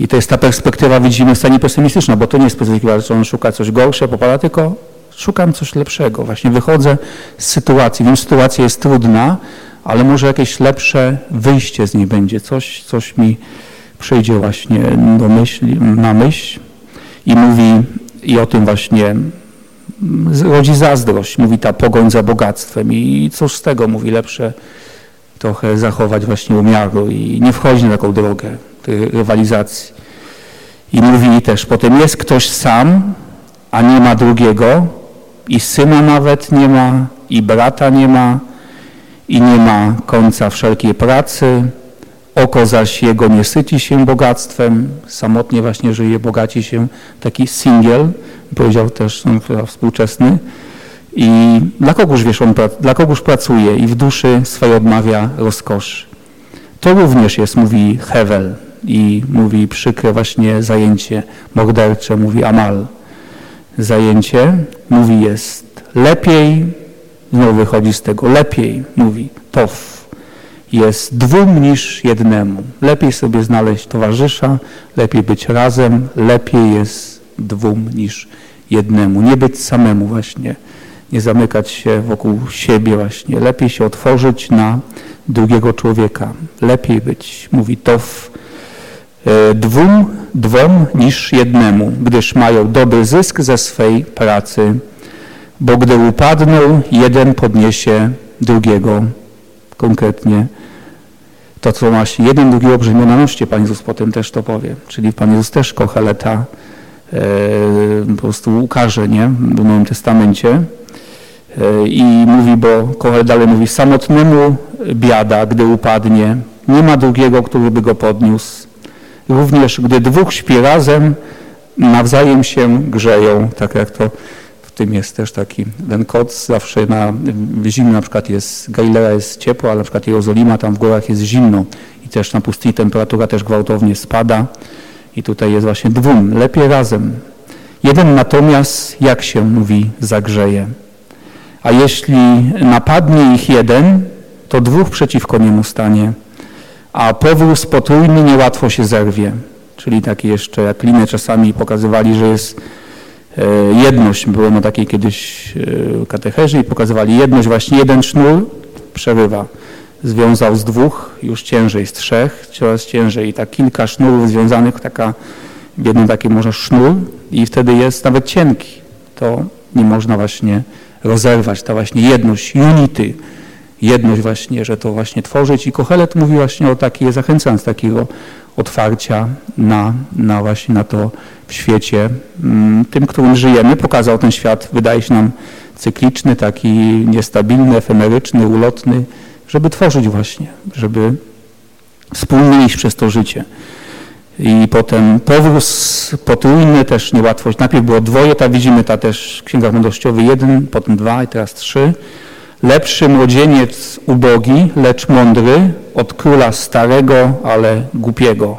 I to jest ta perspektywa, widzimy, w stanie pesymistyczna, bo to nie jest perspektywa, że on szuka coś gorsze, popada, tylko szukam coś lepszego. Właśnie wychodzę z sytuacji. Wiem, sytuacja jest trudna, ale może jakieś lepsze wyjście z niej będzie. Coś, coś mi przyjdzie właśnie do myśli, na myśl i mówi i o tym właśnie rodzi zazdrość, mówi ta pogoń za bogactwem i cóż z tego, mówi lepsze trochę zachować właśnie umiaru i nie wchodzi na taką drogę rywalizacji. I mówi też, potem jest ktoś sam, a nie ma drugiego i syna nawet nie ma i brata nie ma i nie ma końca wszelkiej pracy Oko zaś jego nie syci się bogactwem, samotnie właśnie żyje, bogaci się, taki singiel, powiedział też no, współczesny. I dla kogoż, wiesz, on dla kogoż pracuje i w duszy swojej odmawia rozkoszy. To również jest, mówi Hevel i mówi przykre właśnie zajęcie mordercze, mówi Amal. Zajęcie, mówi jest lepiej, znowu wychodzi z tego, lepiej, mówi Tof jest dwóm niż jednemu. Lepiej sobie znaleźć towarzysza, lepiej być razem, lepiej jest dwóm niż jednemu. Nie być samemu właśnie, nie zamykać się wokół siebie właśnie. Lepiej się otworzyć na drugiego człowieka. Lepiej być, mówi Tof, dwóm, dwom niż jednemu, gdyż mają dobry zysk ze swej pracy, bo gdy upadną, jeden podniesie drugiego konkretnie to, co masz jeden drugiego brzmią na noście, Pan Jezus potem też to powie. Czyli Pan Jezus też Kocheleta e, po prostu ukaże, nie? W Nowym Testamencie. E, E, I mówi, bo Kohelet dalej mówi, samotnemu biada, gdy upadnie, nie ma drugiego, który by go podniósł. Również gdy dwóch śpi razem, nawzajem się grzeją, tak jak to w tym jest też taki ten koc zawsze na w zimie na przykład jest, Galilea jest ciepło, ale na przykład Jerozolima tam w górach jest zimno i też na pustyni temperatura też gwałtownie spada i tutaj jest właśnie dwóm, lepiej razem. Jeden natomiast, jak się mówi, zagrzeje. A jeśli napadnie ich jeden, to dwóch przeciwko niemu stanie, a powóz potrójny niełatwo się zerwie. Czyli takie jeszcze, jak liny czasami pokazywali, że jest e, jedność. Było na takiej kiedyś e, katecherzy i pokazywali jedność, właśnie jeden sznur przerywa. Związał z dwóch, już ciężej z trzech, coraz ciężej. I tak kilka sznurów związanych, taka, jeden taki może sznur i wtedy jest nawet cienki. To nie można właśnie rozerwać, ta właśnie jedność, unity, jedność właśnie, że to właśnie tworzyć i Kohelet mówi właśnie o takiej, zachęcając takiego otwarcia na, na właśnie na to w świecie, mm, tym, którym żyjemy. Pokazał ten świat, wydaje się nam cykliczny, taki niestabilny, efemeryczny, ulotny, żeby tworzyć właśnie, żeby wspólnie iść przez to życie. I potem powróz potrójny, też niełatwość. Najpierw było dwoje, tak widzimy, ta też w księgach mądrościowych jeden, potem dwa i teraz trzy. Lepszy młodzieniec ubogi, lecz mądry od króla starego, ale głupiego,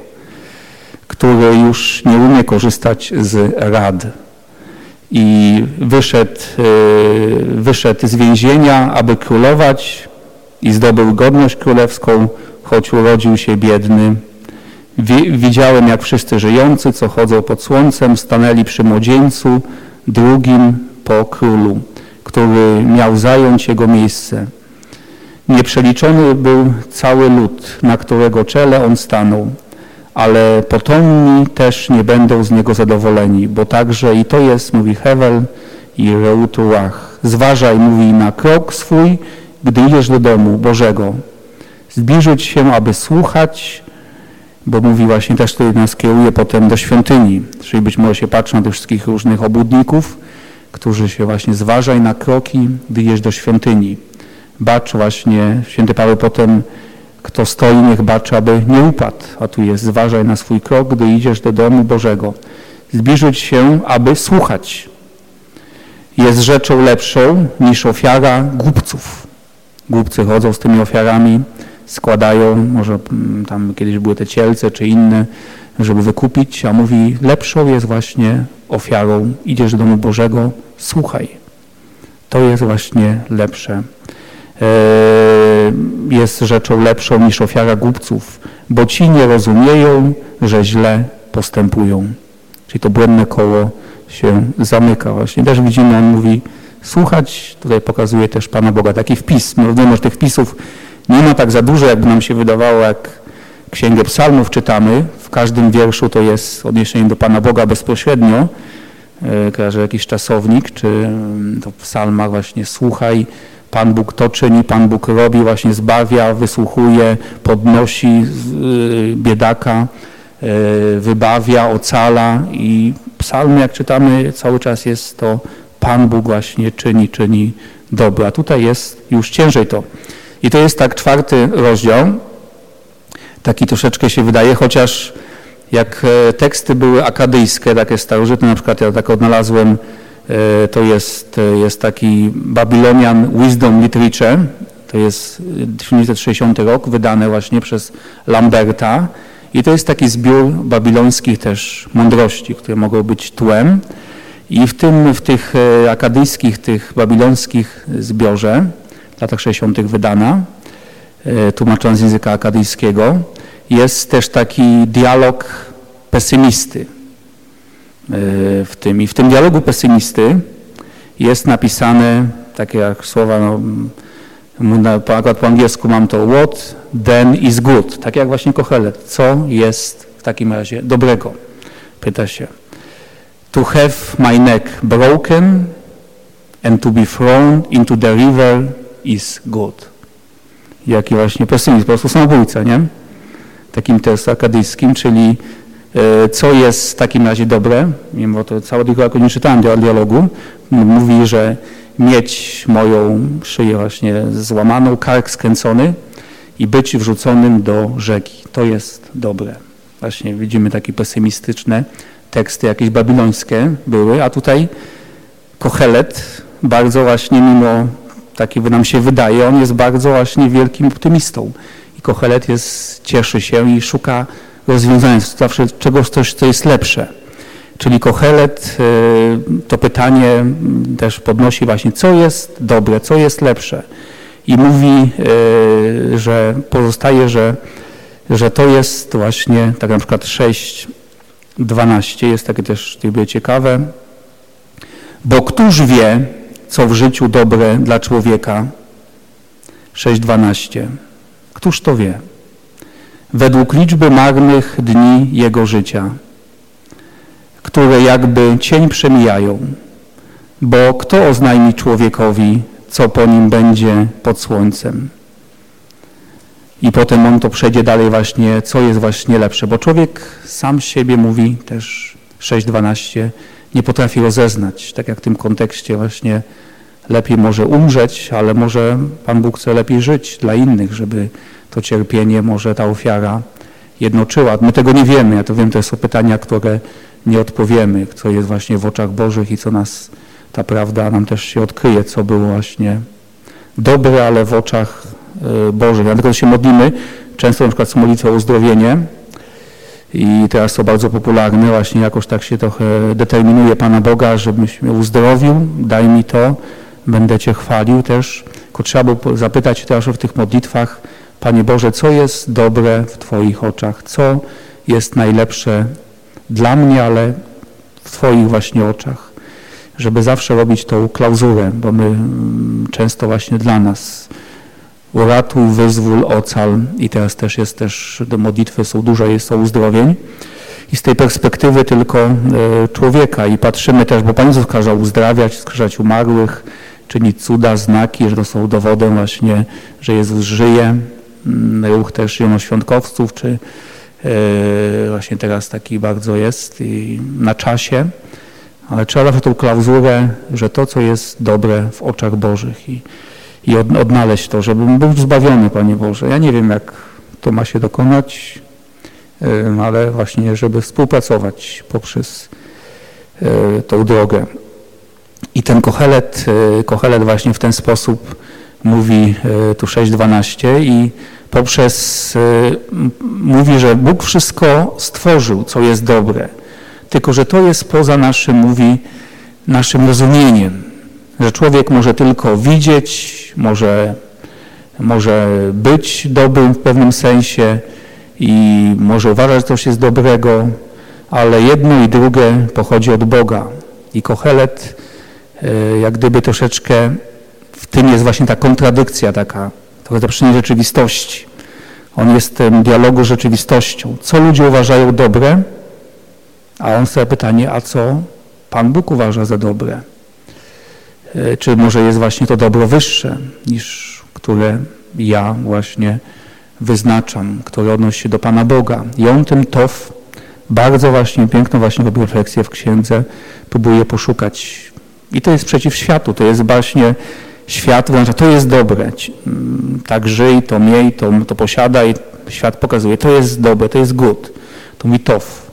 który już nie umie korzystać z rad. I wyszedł, y, wyszedł z więzienia, aby królować i zdobył godność królewską, choć urodził się biedny. Widziałem, jak wszyscy żyjący, co chodzą pod słońcem, stanęli przy młodzieńcu, drugim po królu który miał zająć jego miejsce. Nieprzeliczony był cały lud, na którego czele on stanął, ale potomni też nie będą z niego zadowoleni, bo także i to jest, mówi Hewel i Reutuach. Zważaj, mówi, na krok swój, gdy idziesz do domu Bożego. Zbliżyć się, aby słuchać, bo mówi właśnie też, który nas kieruje potem do świątyni, czyli być może się patrzy na tych wszystkich różnych obudników, którzy się właśnie zważaj na kroki, gdy idziesz do świątyni. Bacz właśnie, święty Paweł potem, kto stoi, niech baczy, aby nie upadł. A tu jest, zważaj na swój krok, gdy idziesz do domu Bożego. Zbliżyć się, aby słuchać. Jest rzeczą lepszą niż ofiara głupców. Głupcy chodzą z tymi ofiarami, składają, może mm, tam kiedyś były te cielce czy inne, żeby wykupić, a mówi, lepszą jest właśnie ofiarą, idziesz do domu Bożego, słuchaj. To jest właśnie lepsze. E, jest rzeczą lepszą niż ofiara głupców, bo ci nie rozumieją, że źle postępują. Czyli to błędne koło się zamyka. Właśnie też widzimy, on mówi, słuchać, tutaj pokazuje też Pana Boga, taki wpis. My wiemy, że tych wpisów nie ma tak za dużo, jakby nam się wydawało, jak Księgę Psalmów czytamy, w każdym wierszu to jest odniesienie do Pana Boga bezpośrednio, e, kojarzę jakiś czasownik, czy mm, to w psalmach właśnie słuchaj, Pan Bóg to czyni, Pan Bóg robi, właśnie zbawia, wysłuchuje, podnosi e, biedaka, e, wybawia, ocala i psalmy, jak czytamy, cały czas jest to Pan Bóg właśnie czyni, czyni dobro. A tutaj jest już ciężej to. I to jest tak czwarty rozdział, taki troszeczkę się wydaje, chociaż jak e, teksty były akadyjskie, takie starożytne, na przykład ja tak odnalazłem, e, to jest, e, jest taki Babylonian Wisdom Literature, to jest 1960 rok, wydane właśnie przez Lamberta. I to jest taki zbiór babilońskich też mądrości, które mogą być tłem. I w tym, w tych akadyjskich, tych babilońskich zbiorze, w latach 60 wydana, tłumacząc z języka akadyjskiego, jest też taki dialog pesymisty e, w tym. I w tym dialogu pesymisty jest napisane takie jak słowa, no, akurat po angielsku mam to what then is good, tak jak właśnie Kohelet. Co jest w takim razie dobrego? Pyta się. To have my neck broken and to be thrown into the river is good. Jaki właśnie pesymizm, po prostu samobójca, nie? takim też akadyjskim, czyli e, co jest w takim razie dobre, mimo to całego dialogu nie czytałem dialogu, mówi, że mieć moją szyję właśnie złamaną, kark skręcony i być wrzuconym do rzeki. To jest dobre. Właśnie widzimy takie pesymistyczne teksty jakieś babilońskie były, a tutaj Kochelet bardzo właśnie mimo, taki nam się wydaje, on jest bardzo właśnie wielkim optymistą. I Kochelet jest, cieszy się i szuka rozwiązania, zawsze czegoś, coś, co jest lepsze. Czyli Kochelet y, to pytanie też podnosi właśnie, co jest dobre, co jest lepsze. I mówi, y, że pozostaje, że, że to jest właśnie, tak na przykład 6, 12 jest takie też ciekawe. Bo któż wie, co w życiu dobre dla człowieka? 6.12. Któż to wie? Według liczby marnych dni jego życia, które jakby cień przemijają. Bo kto oznajmi człowiekowi, co po nim będzie pod słońcem? I potem on to przejdzie dalej właśnie, co jest właśnie lepsze. Bo człowiek sam siebie mówi też 6.12, nie potrafi rozeznać. Tak jak w tym kontekście właśnie lepiej może umrzeć, ale może Pan Bóg chce lepiej żyć dla innych, żeby to cierpienie, może ta ofiara jednoczyła. My tego nie wiemy. Ja to wiem, to są pytania, które nie odpowiemy, co jest właśnie w oczach Bożych i co nas ta prawda nam też się odkryje, co było właśnie dobre, ale w oczach e, Bożych. Dlatego się modlimy, często na przykład z modlitwą o uzdrowienie, i teraz to bardzo popularne, właśnie jakoś tak się trochę determinuje Pana Boga, żebyś mnie uzdrowił, daj mi to, będę Cię chwalił też. Tylko trzeba było zapytać teraz w tych modlitwach, Panie Boże, co jest dobre w Twoich oczach, co jest najlepsze dla mnie, ale w Twoich właśnie oczach, żeby zawsze robić tą klauzurę, bo my mm, często właśnie dla nas uratuj, wyzwól, ocal. I teraz też jest też do modlitwy są dużo jest o uzdrowień. I z tej perspektywy tylko e, człowieka. I patrzymy też, bo Pan Jezus każe uzdrawiać, skrzeszać umarłych, czynić cuda, znaki, że to są dowodem właśnie, że Jezus żyje, mm, ruch też zielonoświątkowców, czy e, właśnie teraz taki bardzo jest i na czasie, ale trzeba zawsze tą klauzurę, że to, co jest dobre w oczach Bożych. I i odnaleźć to, żebym był zbawiony, Panie Boże. Ja nie wiem, jak to ma się dokonać, ale właśnie, żeby współpracować poprzez tą drogę. I ten Kohelet, Kohelet właśnie w ten sposób mówi tu 6.12 i poprzez mówi, że Bóg wszystko stworzył, co jest dobre, tylko że to jest poza naszym, mówi, naszym rozumieniem że człowiek może tylko widzieć, może, może być dobrym w pewnym sensie i może uważać, że coś jest dobrego, ale jedno i drugie pochodzi od Boga. I Kohelet e, jak gdyby troszeczkę w tym jest właśnie ta kontradykcja taka, trochę zaprzeczenie rzeczywistości. On jest w tym dialogu z rzeczywistością. Co ludzie uważają dobre, a on sobie pytanie, a co Pan Bóg uważa za dobre? E, czy może jest właśnie to dobro wyższe niż które ja właśnie wyznaczam, które odnosi się do Pana Boga. I tym tof bardzo właśnie, piękną właśnie refleksję w księdze, próbuje poszukać. I to jest przeciw światu, to jest właśnie świat, wręcz to jest dobre. Mm, tak żyj, to miej, to, to posiadaj. Świat pokazuje, to jest dobre, to jest good. To mi tof.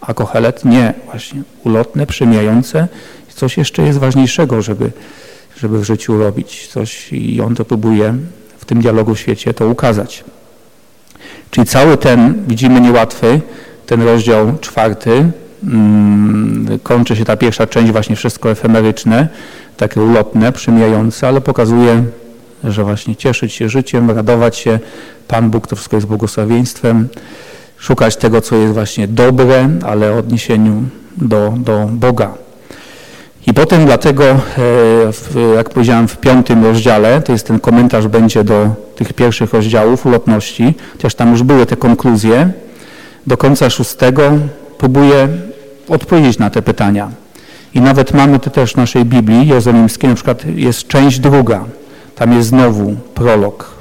A kochelet nie, właśnie ulotne, przemijające coś jeszcze jest ważniejszego, żeby, żeby w życiu robić coś i on to próbuje w tym dialogu w świecie to ukazać. Czyli cały ten, widzimy, niełatwy, ten rozdział czwarty, mm, kończy się ta pierwsza część, właśnie wszystko efemeryczne, takie ulotne, przemijające, ale pokazuje, że właśnie cieszyć się życiem, radować się, Pan Bóg to wszystko jest błogosławieństwem, szukać tego, co jest właśnie dobre, ale w odniesieniu do, do Boga. I potem dlatego, e, jak powiedziałem w piątym rozdziale, to jest ten komentarz będzie do tych pierwszych rozdziałów ulotności, chociaż tam już były te konkluzje, do końca szóstego próbuję odpowiedzieć na te pytania. I nawet mamy to też w naszej Biblii jerozolimskiej, na przykład jest część druga, tam jest znowu prolog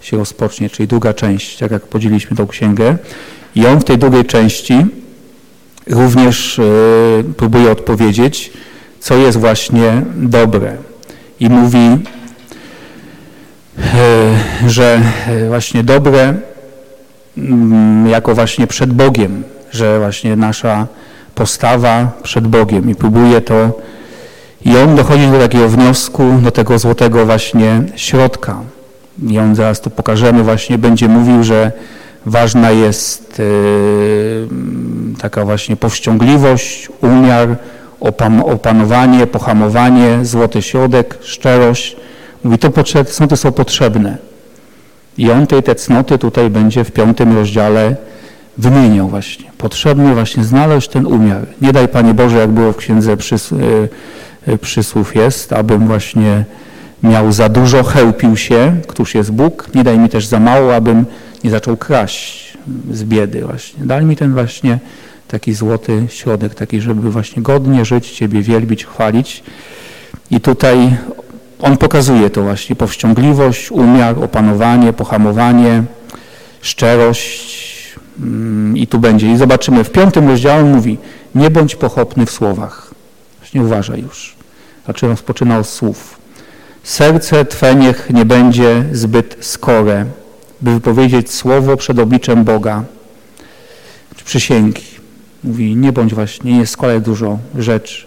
się rozpocznie, czyli druga część, tak jak podzieliliśmy tą księgę. I on w tej drugiej części również e, próbuje odpowiedzieć, co jest właśnie dobre. i mówi, e, że właśnie dobre mm, jako właśnie przed Bogiem, że właśnie nasza postawa przed Bogiem i próbuje to i on dochodzi do takiego wniosku, do tego złotego właśnie środka. I on zaraz tu pokażemy właśnie, będzie mówił, że ważna jest yy, taka właśnie powściągliwość, umiar, opanowanie, pohamowanie, złoty środek, szczerość. Mówi, to to są potrzebne. I on tej te cnoty tutaj będzie w piątym rozdziale wymieniał właśnie. Potrzebny właśnie znaleźć ten umiar. Nie daj Panie Boże, jak było w księdze y, y, przysłów jest, abym właśnie miał za dużo, chełpił się, któż jest Bóg. Nie daj mi też za mało, abym nie zaczął kraść z biedy właśnie. Daj mi ten właśnie taki złoty środek, taki, żeby właśnie godnie żyć, Ciebie wielbić, chwalić. I tutaj on pokazuje to właśnie, powściągliwość, umiar, opanowanie, pohamowanie, szczerość mm, i tu będzie. I zobaczymy, w piątym rozdziale mówi, nie bądź pochopny w słowach. Właśnie uważaj już. Znaczy rozpoczyna od słów. Serce Twe niech nie będzie zbyt skore, by wypowiedzieć słowo przed obliczem Boga, przysięgi. Mówi, nie bądź właśnie, nie składaj dużo rzeczy,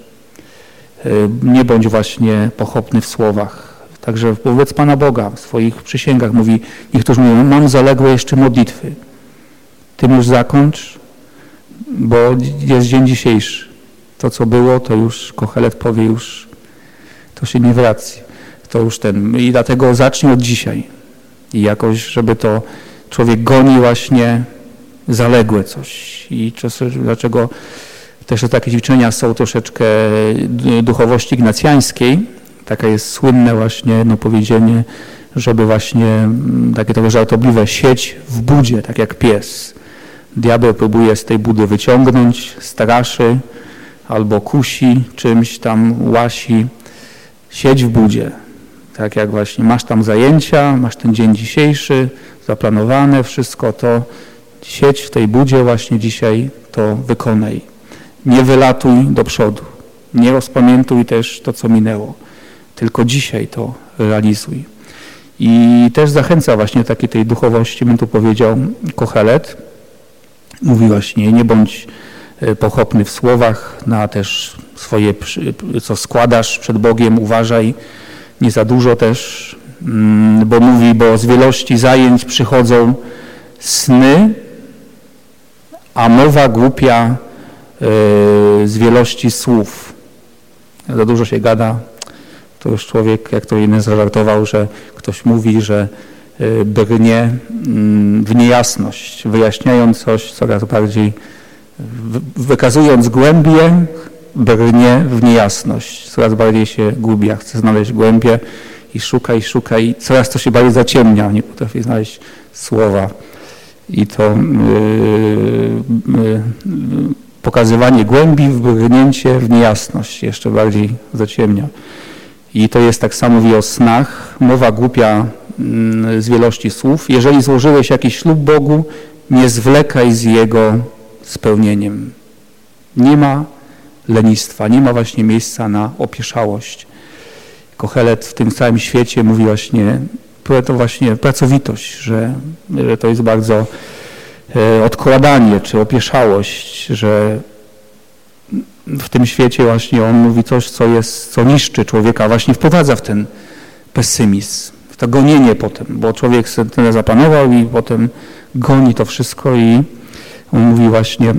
y, nie bądź właśnie pochopny w słowach. Także wobec Pana Boga w swoich przysięgach mówi, niektórzy mówią, mam zaległe jeszcze modlitwy. Tym już zakończ, bo jest dzień dzisiejszy. To, co było, to już Kochelet powie, już to się nie wraca. To już ten. I dlatego zacznij od dzisiaj. I jakoś, żeby to człowiek goni właśnie zaległe coś. I dlaczego też takie ćwiczenia są troszeczkę duchowości ignacjańskiej. Taka jest słynne właśnie no, powiedzenie, żeby właśnie mm, takie trochę żartobliwe sieć w budzie, tak jak pies. Diabeł próbuje z tej budy wyciągnąć, straszy albo kusi czymś tam, łasi. Sieć w budzie. Tak jak właśnie masz tam zajęcia, masz ten dzień dzisiejszy, zaplanowane wszystko, to sieć w tej budzie właśnie dzisiaj to wykonaj. Nie wylatuj do przodu. Nie rozpamiętuj też to, co minęło. Tylko dzisiaj to realizuj. I też zachęca właśnie takiej tej duchowości, bym tu powiedział Kochelet. Mówi właśnie, nie bądź e, pochopny w słowach, na też swoje, co składasz przed Bogiem, uważaj, nie za dużo też, mm, bo mówi, bo z wielości zajęć przychodzą sny, a mowa głupia y, z wielości słów. Za dużo się gada, to już człowiek, jak to inny zażartował, że ktoś mówi, że y, brnie mm, w niejasność, wyjaśniając coś coraz bardziej, wykazując głębie, brnie w niejasność. Coraz bardziej się gubi, chce znaleźć głębie i szuka i szuka i coraz to się bardziej zaciemnia, nie potrafi znaleźć słowa. I to yy, yy, pokazywanie głębi, wbrnięcie w niejasność jeszcze bardziej zaciemnia. I to jest tak samo mówi o snach, mowa głupia yy, z wielości słów. Jeżeli złożyłeś jakiś ślub Bogu, nie zwlekaj z jego spełnieniem. Nie ma lenistwa, nie ma właśnie miejsca na opieszałość. Kochelet w tym całym świecie mówi właśnie, to właśnie pracowitość, że, że to jest bardzo e, odkładanie czy opieszałość, że w tym świecie właśnie on mówi coś, co jest, co niszczy człowieka, właśnie wprowadza w ten pesymizm, w to gonienie potem, bo człowiek sobie tyle zapanował i potem goni to wszystko i on mówi właśnie,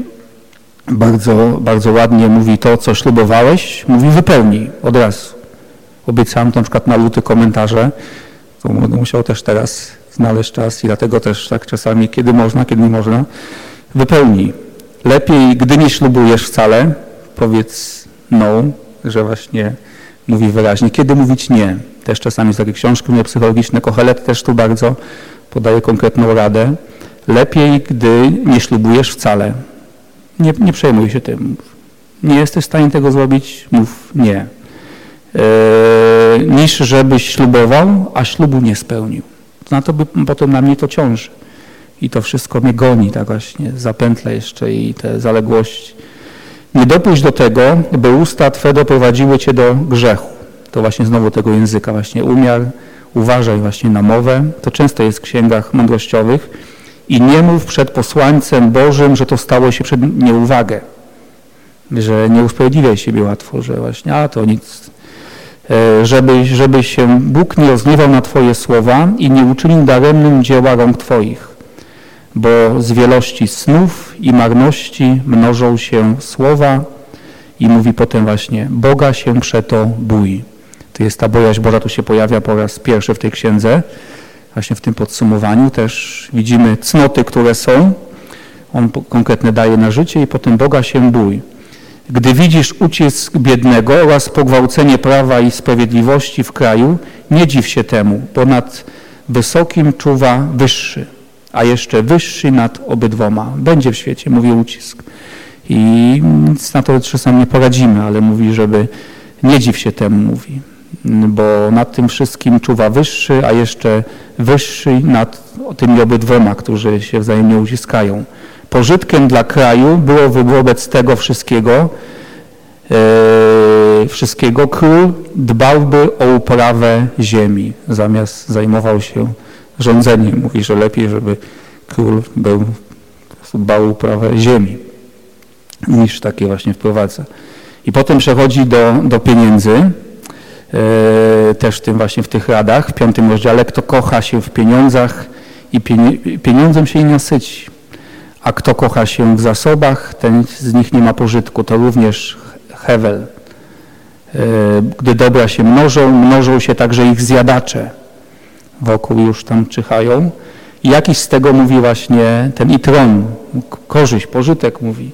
bardzo, bardzo ładnie mówi to, co ślubowałeś, mówi wypełnij od razu. Obiecałem to na przykład na luty komentarze, to będę musiał też teraz znaleźć czas i dlatego też tak czasami, kiedy można, kiedy nie można, wypełnij. Lepiej, gdy nie ślubujesz wcale, powiedz no, że właśnie mówi wyraźnie. Kiedy mówić nie? Też czasami są takie książki psychologiczne, Kochelet też tu bardzo podaje konkretną radę. Lepiej, gdy nie ślubujesz wcale. Nie, nie przejmuj się tym. Nie jesteś w stanie tego zrobić, mów nie. E, niż żebyś ślubował, a ślubu nie spełnił. Na to by potem na mnie to ciąży. I to wszystko mnie goni, tak właśnie, zapętla jeszcze i te zaległości. Nie dopuść do tego, by usta Twe doprowadziły Cię do grzechu. to właśnie znowu tego języka, właśnie umiar, uważaj właśnie na mowę, to często jest w księgach mądrościowych i nie mów przed posłańcem Bożym, że to stało się przed nieuwagę, że nie usprawiedliwiaj siebie łatwo, że właśnie, a to nic, żeby, żeby się Bóg nie rozgniewał na Twoje słowa i nie uczynił daremnym dzieła rąk Twoich, bo z wielości snów i marności mnożą się słowa i mówi potem właśnie, Boga się przeto bój. To jest ta bojaźń Boża, tu się pojawia po raz pierwszy w tej księdze. Właśnie w tym podsumowaniu też widzimy cnoty, które są. On konkretnie daje na życie i potem Boga się bój. Gdy widzisz ucisk biednego oraz pogwałcenie prawa i sprawiedliwości w kraju, nie dziw się temu, bo nad wysokim czuwa wyższy, a jeszcze wyższy nad obydwoma. Będzie w świecie, mówi ucisk. I nic na to czasem nie poradzimy, ale mówi, żeby nie dziw się temu, mówi bo nad tym wszystkim czuwa wyższy, a jeszcze wyższy nad tymi obydwoma, którzy się wzajemnie uciskają. Pożytkiem dla kraju było wobec tego wszystkiego, e, wszystkiego król dbałby o uprawę ziemi, zamiast zajmował się rządzeniem. Mówi, że lepiej, żeby król był, dbał o uprawę ziemi, niż takie właśnie wprowadza. I potem przechodzi do, do pieniędzy, też w tym właśnie w tych radach, w piątym rozdziale, kto kocha się w pieniądzach i pieniądzem się nie nasyci, a kto kocha się w zasobach, ten z nich nie ma pożytku, to również Hewel. E, gdy dobra się mnożą, mnożą się także ich zjadacze. Wokół już tam czyhają. I jakiś z tego mówi właśnie ten itron, korzyść, pożytek mówi,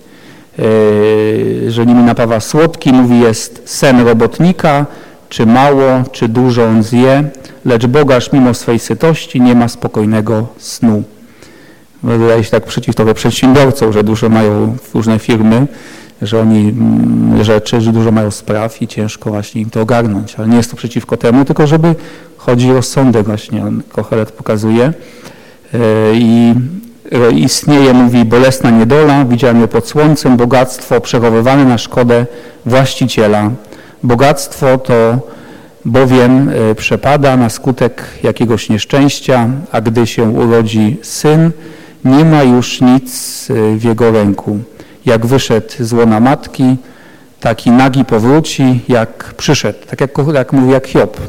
e, że nimi napawa słodki, mówi jest sen robotnika, czy mało, czy dużo on zje, lecz bogaż mimo swej sytości nie ma spokojnego snu. Wydaje się tak przeciw trochę przedsiębiorcom, że dużo mają różne firmy, że oni mm, rzeczy, że dużo mają spraw i ciężko właśnie im to ogarnąć. Ale nie jest to przeciwko temu, tylko żeby chodzi o rozsądek właśnie, on Kochelet pokazuje. E, I istnieje, mówi, bolesna niedola, widziałem je pod słońcem, bogactwo przechowywane na szkodę właściciela, Bogactwo to bowiem e, przepada na skutek jakiegoś nieszczęścia, a gdy się urodzi syn, nie ma już nic e, w jego ręku. Jak wyszedł z łona matki, taki nagi powróci, jak przyszedł, tak jak, jak mówi jak Hiob.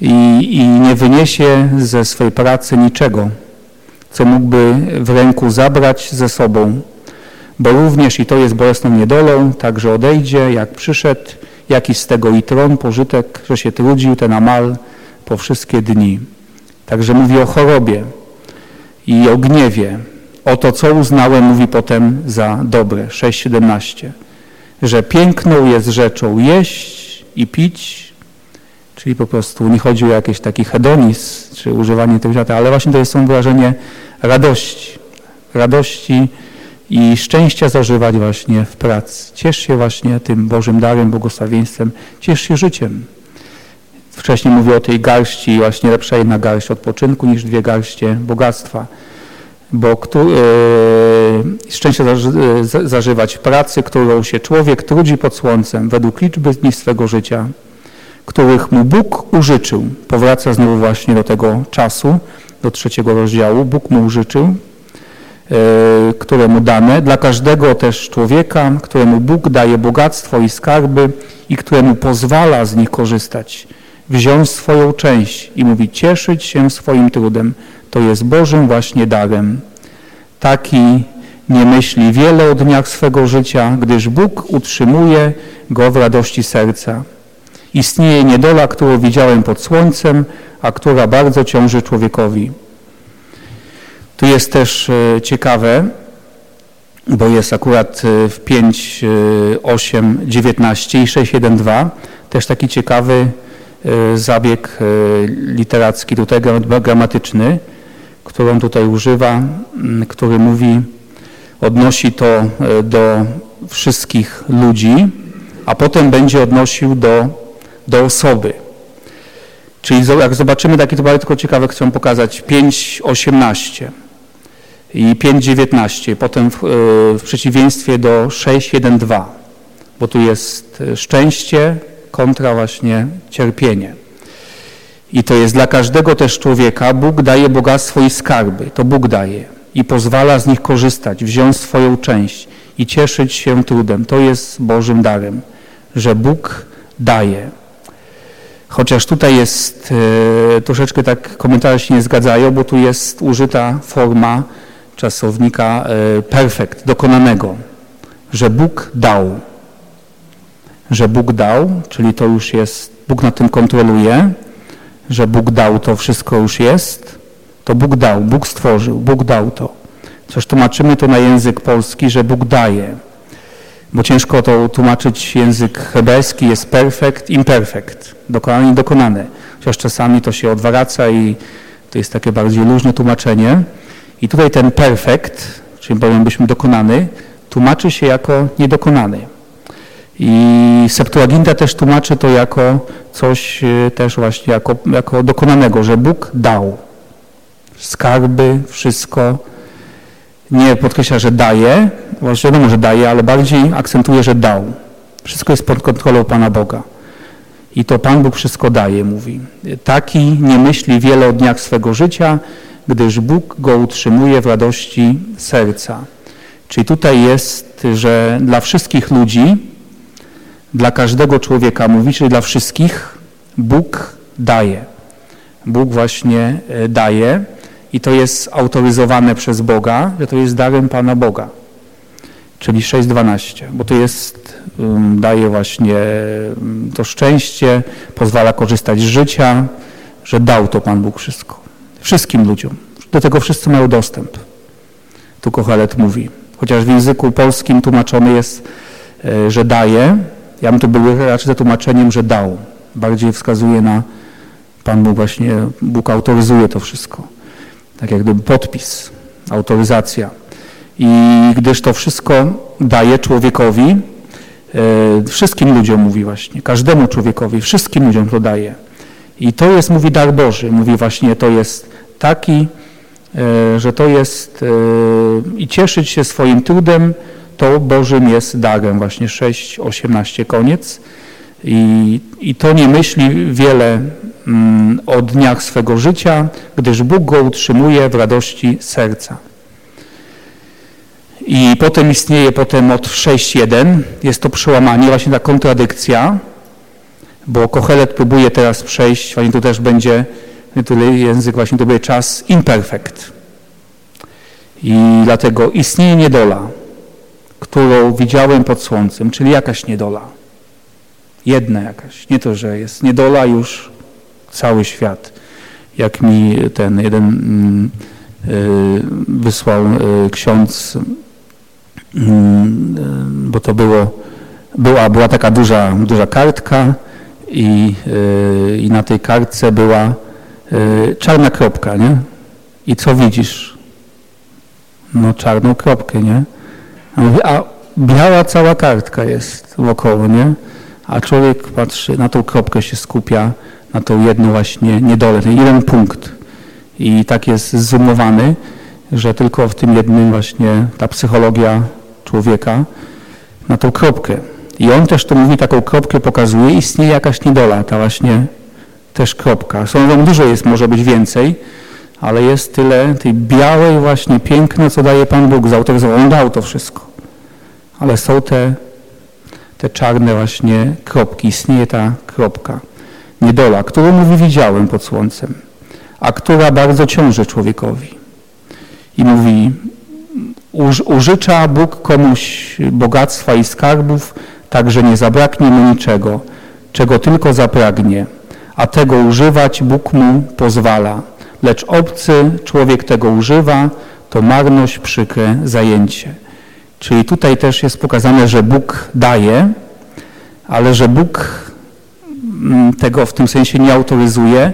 I, I nie wyniesie ze swej pracy niczego, co mógłby w ręku zabrać ze sobą, bo również i to jest bolesną niedolą, także odejdzie, jak przyszedł, jaki z tego i tron, pożytek, że się trudził ten amal po wszystkie dni. Także mówi o chorobie i o gniewie, o to, co uznałem, mówi potem za dobre, 6.17, że piękną jest rzeczą jeść i pić, czyli po prostu nie chodzi o jakiś taki hedonizm, czy używanie tego świata, ale właśnie to jest są wyrażenie radości, radości i szczęścia zażywać właśnie w pracy. Ciesz się właśnie tym Bożym darem, błogosławieństwem, ciesz się życiem. Wcześniej mówię o tej garści, właśnie lepsza jedna garść odpoczynku niż dwie garście bogactwa. Bo kto, e, szczęście e, zażywać pracy, którą się człowiek trudzi pod słońcem według liczby dni swego życia, których mu Bóg użyczył. Powraca znowu właśnie do tego czasu, do trzeciego rozdziału. Bóg mu użyczył, E, które mu dane, dla każdego też człowieka, któremu Bóg daje bogactwo i skarby i któremu pozwala z nich korzystać, wziąć swoją część i mówi cieszyć się swoim trudem. To jest Bożym właśnie darem. Taki nie myśli wiele o dniach swego życia, gdyż Bóg utrzymuje go w radości serca. Istnieje niedola, którą widziałem pod słońcem, a która bardzo ciąży człowiekowi. Tu jest też e, ciekawe, bo jest akurat e, w 5, 8, 19 i 6, 1, 2 też taki ciekawy e, zabieg literacki, tutaj gramatyczny, którą tutaj używa, który mówi, odnosi to do wszystkich ludzi, a potem będzie odnosił do, do osoby. Czyli jak zobaczymy, takie to bardzo tylko ciekawe, chcę pokazać, 5.18 i 5.19, potem w, e, w przeciwieństwie do 6.1.2, bo tu jest e, szczęście, kontra właśnie cierpienie. I to jest dla każdego też człowieka, Bóg daje bogactwo i skarby, to Bóg daje i pozwala z nich korzystać, wziąć swoją część i cieszyć się trudem. To jest Bożym darem, że Bóg daje. Chociaż tutaj jest, e, troszeczkę tak komentarze się nie zgadzają, bo tu jest użyta forma czasownika e, perfekt, dokonanego, że Bóg dał. Że Bóg dał, czyli to już jest, Bóg nad tym kontroluje, że Bóg dał to wszystko już jest, to Bóg dał, Bóg stworzył, Bóg dał to. Coś tłumaczymy to na język polski, że Bóg daje. Bo ciężko to tłumaczyć język hebrajski, jest perfekt, imperfekt, dokonane i dokonane. Chociaż czasami to się odwraca i to jest takie bardziej luźne tłumaczenie. I tutaj ten perfekt, czyli powiem byśmy dokonany, tłumaczy się jako niedokonany. I Septuaginta też tłumaczy to jako coś e, też właśnie jako, jako dokonanego, że Bóg dał skarby, wszystko. Nie podkreśla, że daje, właśnie wiadomo, że daje, ale bardziej akcentuje, że dał. Wszystko jest pod kontrolą Pana Boga. I to Pan Bóg wszystko daje, mówi. Taki nie myśli wiele o dniach swego życia, gdyż Bóg go utrzymuje w radości serca. Czyli tutaj jest, że dla wszystkich ludzi, dla każdego człowieka, mówi, czyli dla wszystkich, Bóg daje. Bóg właśnie e, daje i to jest autoryzowane przez Boga, że to jest darem Pana Boga. Czyli 6.12, bo to jest, daje właśnie to szczęście, pozwala korzystać z życia, że dał to Pan Bóg wszystko. Wszystkim ludziom. Do tego wszyscy mają dostęp. Tu Kochelet mówi. Chociaż w języku polskim tłumaczony jest, e, że daje, ja bym to był raczej za tłumaczeniem, że dał. Bardziej wskazuje na Pan Bóg właśnie, Bóg autoryzuje to wszystko. Tak jak gdyby podpis, autoryzacja. I gdyż to wszystko daje człowiekowi, e, wszystkim ludziom mówi właśnie, każdemu człowiekowi, wszystkim ludziom to daje. I to jest, mówi dar Boży, mówi właśnie, to jest taki, e, że to jest e, i cieszyć się swoim trudem, to Bożym jest darem. Właśnie 6, 18, koniec. I, I to nie myśli wiele mm, o dniach swego życia, gdyż Bóg go utrzymuje w radości serca. I potem istnieje potem od 6.1, jest to przełamanie, właśnie ta kontradykcja, bo Kochelet próbuje teraz przejść, właśnie to też będzie tyle język, właśnie to będzie czas imperfekt. I dlatego istnieje niedola, którą widziałem pod słońcem, czyli jakaś niedola. Jedna jakaś. Nie to, że jest niedola już cały świat. Jak mi ten jeden mm, y, wysłał y, ksiądz, mm, y, bo to było, była, była taka duża, duża kartka i, i na tej kartce była czarna kropka, nie? I co widzisz? No czarną kropkę, nie? A, mówi, a biała cała kartka jest wokoło, nie? A człowiek patrzy, na tą kropkę się skupia, na tą jedną właśnie niedolę, ten jeden punkt. I tak jest zumowany, że tylko w tym jednym właśnie ta psychologia człowieka na tą kropkę. I on też to mówi, taką kropkę pokazuje, istnieje jakaś niedola, ta właśnie też kropka. Sądzą, dużo jest, może być więcej, ale jest tyle tej białej właśnie piękno, co daje Pan Bóg, zautoryzował. On dał to wszystko. Ale są te, te czarne właśnie kropki, istnieje ta kropka, niedola, którą mówi widziałem pod słońcem, a która bardzo ciąży człowiekowi. I mówi, użycza Bóg komuś bogactwa i skarbów, tak że nie zabraknie mu niczego, czego tylko zapragnie, a tego używać Bóg mu pozwala lecz obcy człowiek tego używa, to marność, przykre zajęcie. Czyli tutaj też jest pokazane, że Bóg daje, ale że Bóg mm, tego w tym sensie nie autoryzuje,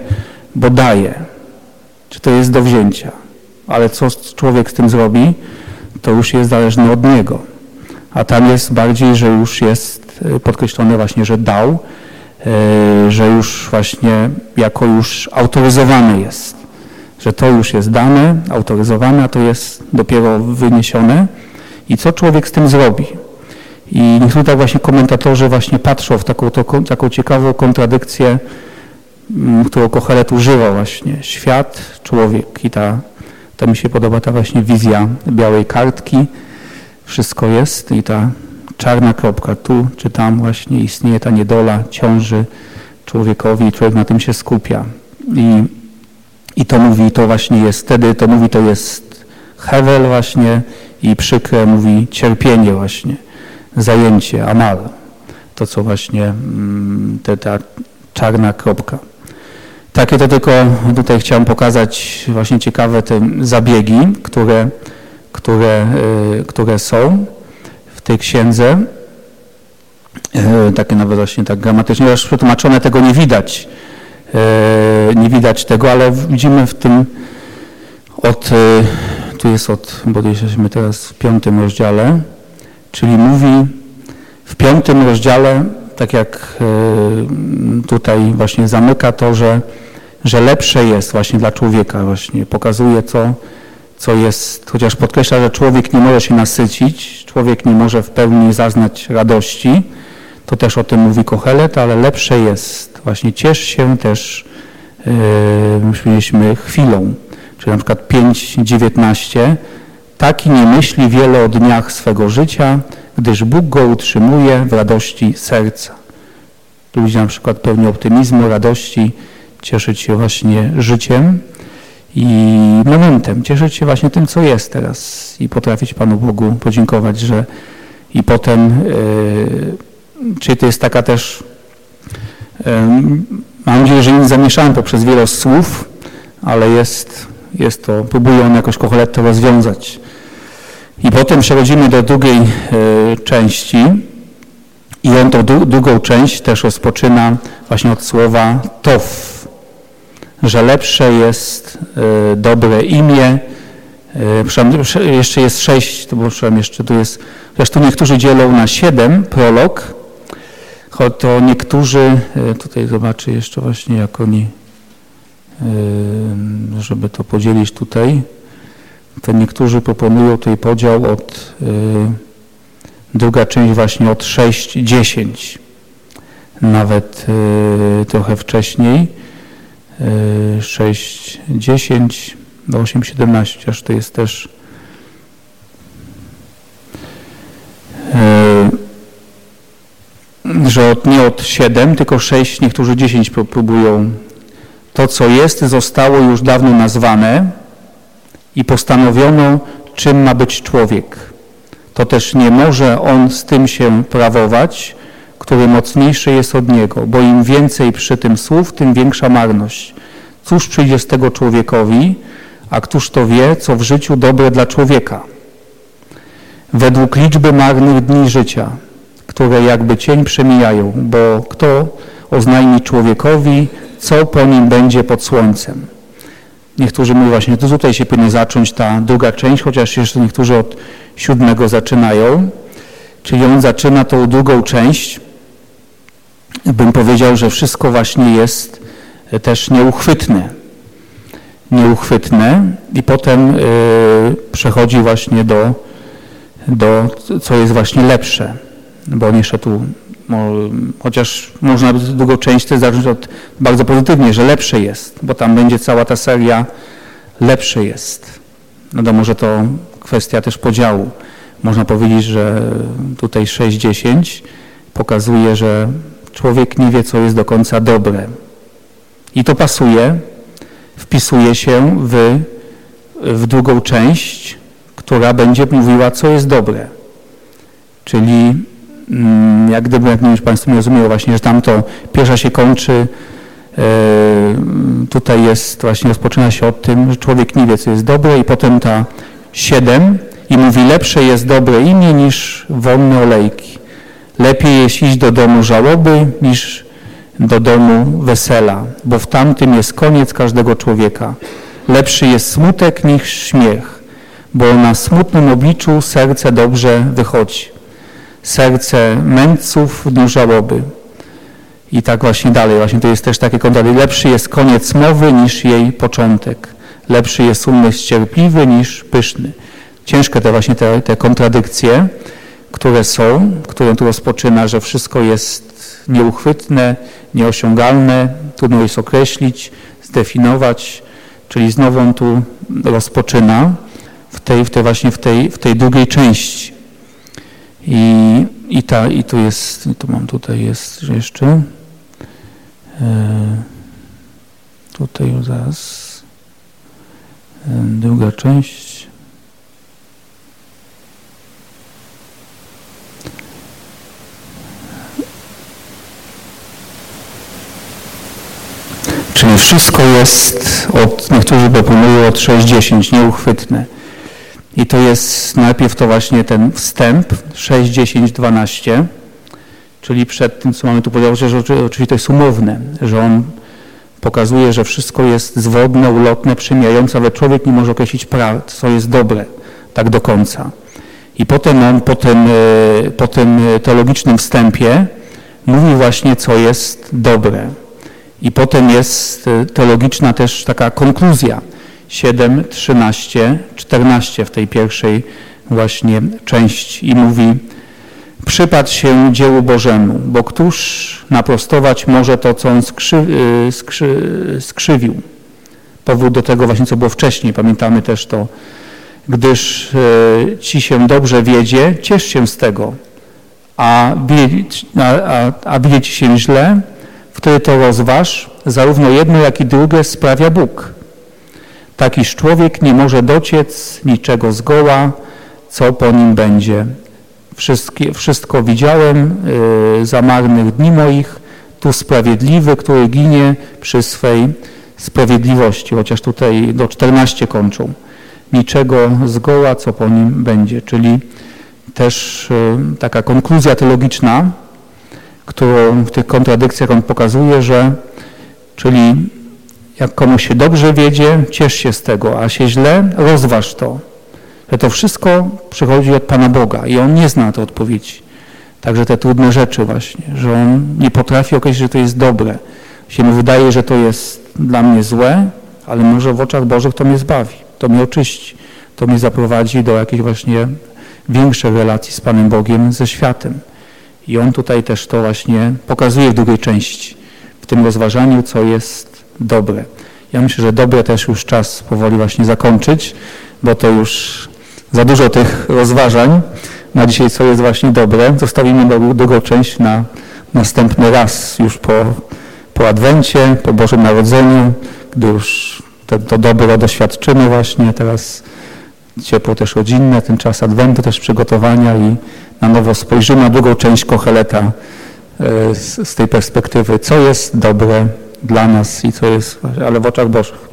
bo daje. Czy to jest do wzięcia. Ale co człowiek z tym zrobi, to już jest zależne od niego. A tam jest bardziej, że już jest e, podkreślone właśnie, że dał, e, że już właśnie jako już autoryzowany jest że to już jest dane, autoryzowane, a to jest dopiero wyniesione i co człowiek z tym zrobi. I niektórzy tak właśnie komentatorzy właśnie patrzą w taką, to, taką ciekawą kontradykcję, mm, którą Kochelet używa właśnie. Świat, człowiek i ta, to mi się podoba ta właśnie wizja białej kartki. Wszystko jest i ta czarna kropka tu czy tam właśnie istnieje ta niedola, ciąży człowiekowi i człowiek na tym się skupia. I, i to mówi, to właśnie jest, wtedy to mówi, to jest Hewel właśnie i przykre mówi cierpienie właśnie zajęcie, amal. To, co właśnie mm, te, ta czarna kropka. Takie to tylko tutaj chciałem pokazać właśnie ciekawe te zabiegi, które, które, y, które są w tej księdze. Y, takie nawet właśnie tak gramatycznie, już przetłumaczone tego nie widać. Y, nie widać tego, ale widzimy w tym od, tu jest od, bo jesteśmy teraz w piątym rozdziale, Czyli mówi w piątym rozdziale, tak jak tutaj właśnie zamyka to, że, że lepsze jest właśnie dla człowieka właśnie. Pokazuje co, co jest, chociaż podkreśla, że człowiek nie może się nasycić, człowiek nie może w pełni zaznać radości, to też o tym mówi Kochelet, ale lepsze jest właśnie ciesz się też, yy, mieliśmy chwilą, czyli na przykład 5.19 Taki nie myśli wiele o dniach swego życia, gdyż Bóg go utrzymuje w radości serca. Ludzie na przykład pełni optymizmu, radości, cieszyć się właśnie życiem i momentem, cieszyć się właśnie tym, co jest teraz i potrafić Panu Bogu podziękować, że i potem, yy, czyli to jest taka też, yy, mam nadzieję, że nie zamieszałem poprzez wiele słów, ale jest, jest to, próbuję on jakoś kocholetto rozwiązać. I potem przechodzimy do drugiej e, części i on tą drugą część też rozpoczyna właśnie od słowa tof, że lepsze jest e, dobre imię, e, jeszcze jest sześć, to bo jeszcze tu jest, zresztą niektórzy dzielą na siedem prolog, to niektórzy, tutaj zobaczę jeszcze właśnie jak oni, żeby to podzielić tutaj, to niektórzy proponują tutaj podział od, y, druga część właśnie od 6-10, nawet y, trochę wcześniej, y, 6-10 do 8-17, chociaż to jest też y, że od, nie od 7, tylko 6, niektórzy 10 próbują. To, co jest, zostało już dawno nazwane, i postanowiono, czym ma być człowiek. To też nie może on z tym się prawować, który mocniejszy jest od niego, bo im więcej przy tym słów, tym większa marność. Cóż przyjdzie z tego człowiekowi, a któż to wie, co w życiu dobre dla człowieka? Według liczby marnych dni życia, które jakby cień przemijają, bo kto oznajmi człowiekowi, co po nim będzie pod słońcem? Niektórzy mówią właśnie, to tutaj się powinna zacząć ta druga część, chociaż jeszcze niektórzy od siódmego zaczynają. Czyli on zaczyna tą drugą część. Bym powiedział, że wszystko właśnie jest e, też nieuchwytne. Nieuchwytne i potem yy, przechodzi właśnie do, do, co jest właśnie lepsze. Bo on jeszcze tu chociaż można drugą część też zacząć od bardzo pozytywnie, że lepsze jest, bo tam będzie cała ta seria lepsze jest. No to może to kwestia też podziału. Można powiedzieć, że tutaj 6-10 pokazuje, że człowiek nie wie, co jest do końca dobre. I to pasuje, wpisuje się w, w drugą część, która będzie mówiła, co jest dobre. Czyli Mm, jak gdyby, jak już Państwo nie rozumieją właśnie, że tam to pierwsza się kończy, e, tutaj jest, właśnie rozpoczyna się od tym, że człowiek nie wie, co jest dobre i potem ta siedem i mówi, lepsze jest dobre imię niż wonne olejki. Lepiej jest iść do domu żałoby niż do domu wesela, bo w tamtym jest koniec każdego człowieka. Lepszy jest smutek niż śmiech, bo na smutnym obliczu serce dobrze wychodzi serce mędrców w dniu żałoby. I tak właśnie dalej. Właśnie to jest też takie kontradykcje. Lepszy jest koniec mowy niż jej początek. Lepszy jest umysł cierpliwy niż pyszny. Ciężkie te właśnie te, te kontradykcje, które są, które tu rozpoczyna, że wszystko jest nieuchwytne, nieosiągalne, trudno jest określić, zdefiniować, czyli znowu on tu rozpoczyna w tej, w tej właśnie w tej, w tej drugiej części. I, i, ta, i tu jest, tu mam tutaj jest jeszcze, e, tutaj zaraz, e, druga część. Czyli wszystko jest, od, niektórzy proponują od 6-10, nieuchwytne. I to jest najpierw to właśnie ten wstęp 6, 10, 12, czyli przed tym, co mamy tu powiedzieć, że oczywiście to jest umowne, że on pokazuje, że wszystko jest zwodne, ulotne, przemijające, ale człowiek nie może określić, co jest dobre tak do końca. I potem on po tym, e, po tym teologicznym wstępie mówi właśnie, co jest dobre. I potem jest e, teologiczna też taka konkluzja, 7, 13, 14 w tej pierwszej właśnie części. I mówi przypatrz się dziełu Bożemu, bo któż naprostować może to, co on skrzy, y, skrzy, skrzywił. Powód do tego właśnie, co było wcześniej, pamiętamy też to, gdyż y, ci się dobrze wiedzie, ciesz się z tego, a bije, a, ci się źle, wtedy to rozważ, zarówno jedno, jak i drugie sprawia Bóg Takiż człowiek nie może dociec niczego zgoła, co po nim będzie. Wszystkie, wszystko widziałem y, za marnych dni moich, tu sprawiedliwy, który ginie przy swej sprawiedliwości, chociaż tutaj do 14 kończą. Niczego zgoła, co po nim będzie. Czyli też y, taka konkluzja teologiczna, którą w tych kontradykcjach on pokazuje, że czyli jak komuś się dobrze wiedzie, ciesz się z tego, a się źle, rozważ to. Że to wszystko przychodzi od Pana Boga i On nie zna tej odpowiedzi. Także te trudne rzeczy właśnie, że On nie potrafi określić, że to jest dobre. Się mu wydaje, że to jest dla mnie złe, ale może w oczach Bożych to mnie zbawi, to mnie oczyści, to mnie zaprowadzi do jakiejś właśnie większej relacji z Panem Bogiem, ze światem. I On tutaj też to właśnie pokazuje w drugiej części, w tym rozważaniu, co jest dobre. Ja myślę, że dobre też już czas powoli właśnie zakończyć, bo to już za dużo tych rozważań na dzisiaj, co jest właśnie dobre. Zostawimy drugą część na następny raz, już po, po Adwencie, po Bożym Narodzeniu, gdy już to, to dobre doświadczymy właśnie. Teraz ciepło też rodzinne, ten czas Adwentu, też przygotowania i na nowo spojrzymy na drugą część Kocheleta e, z, tej perspektywy, co jest dobre dla nas i co jest, ale w oczach Bożych.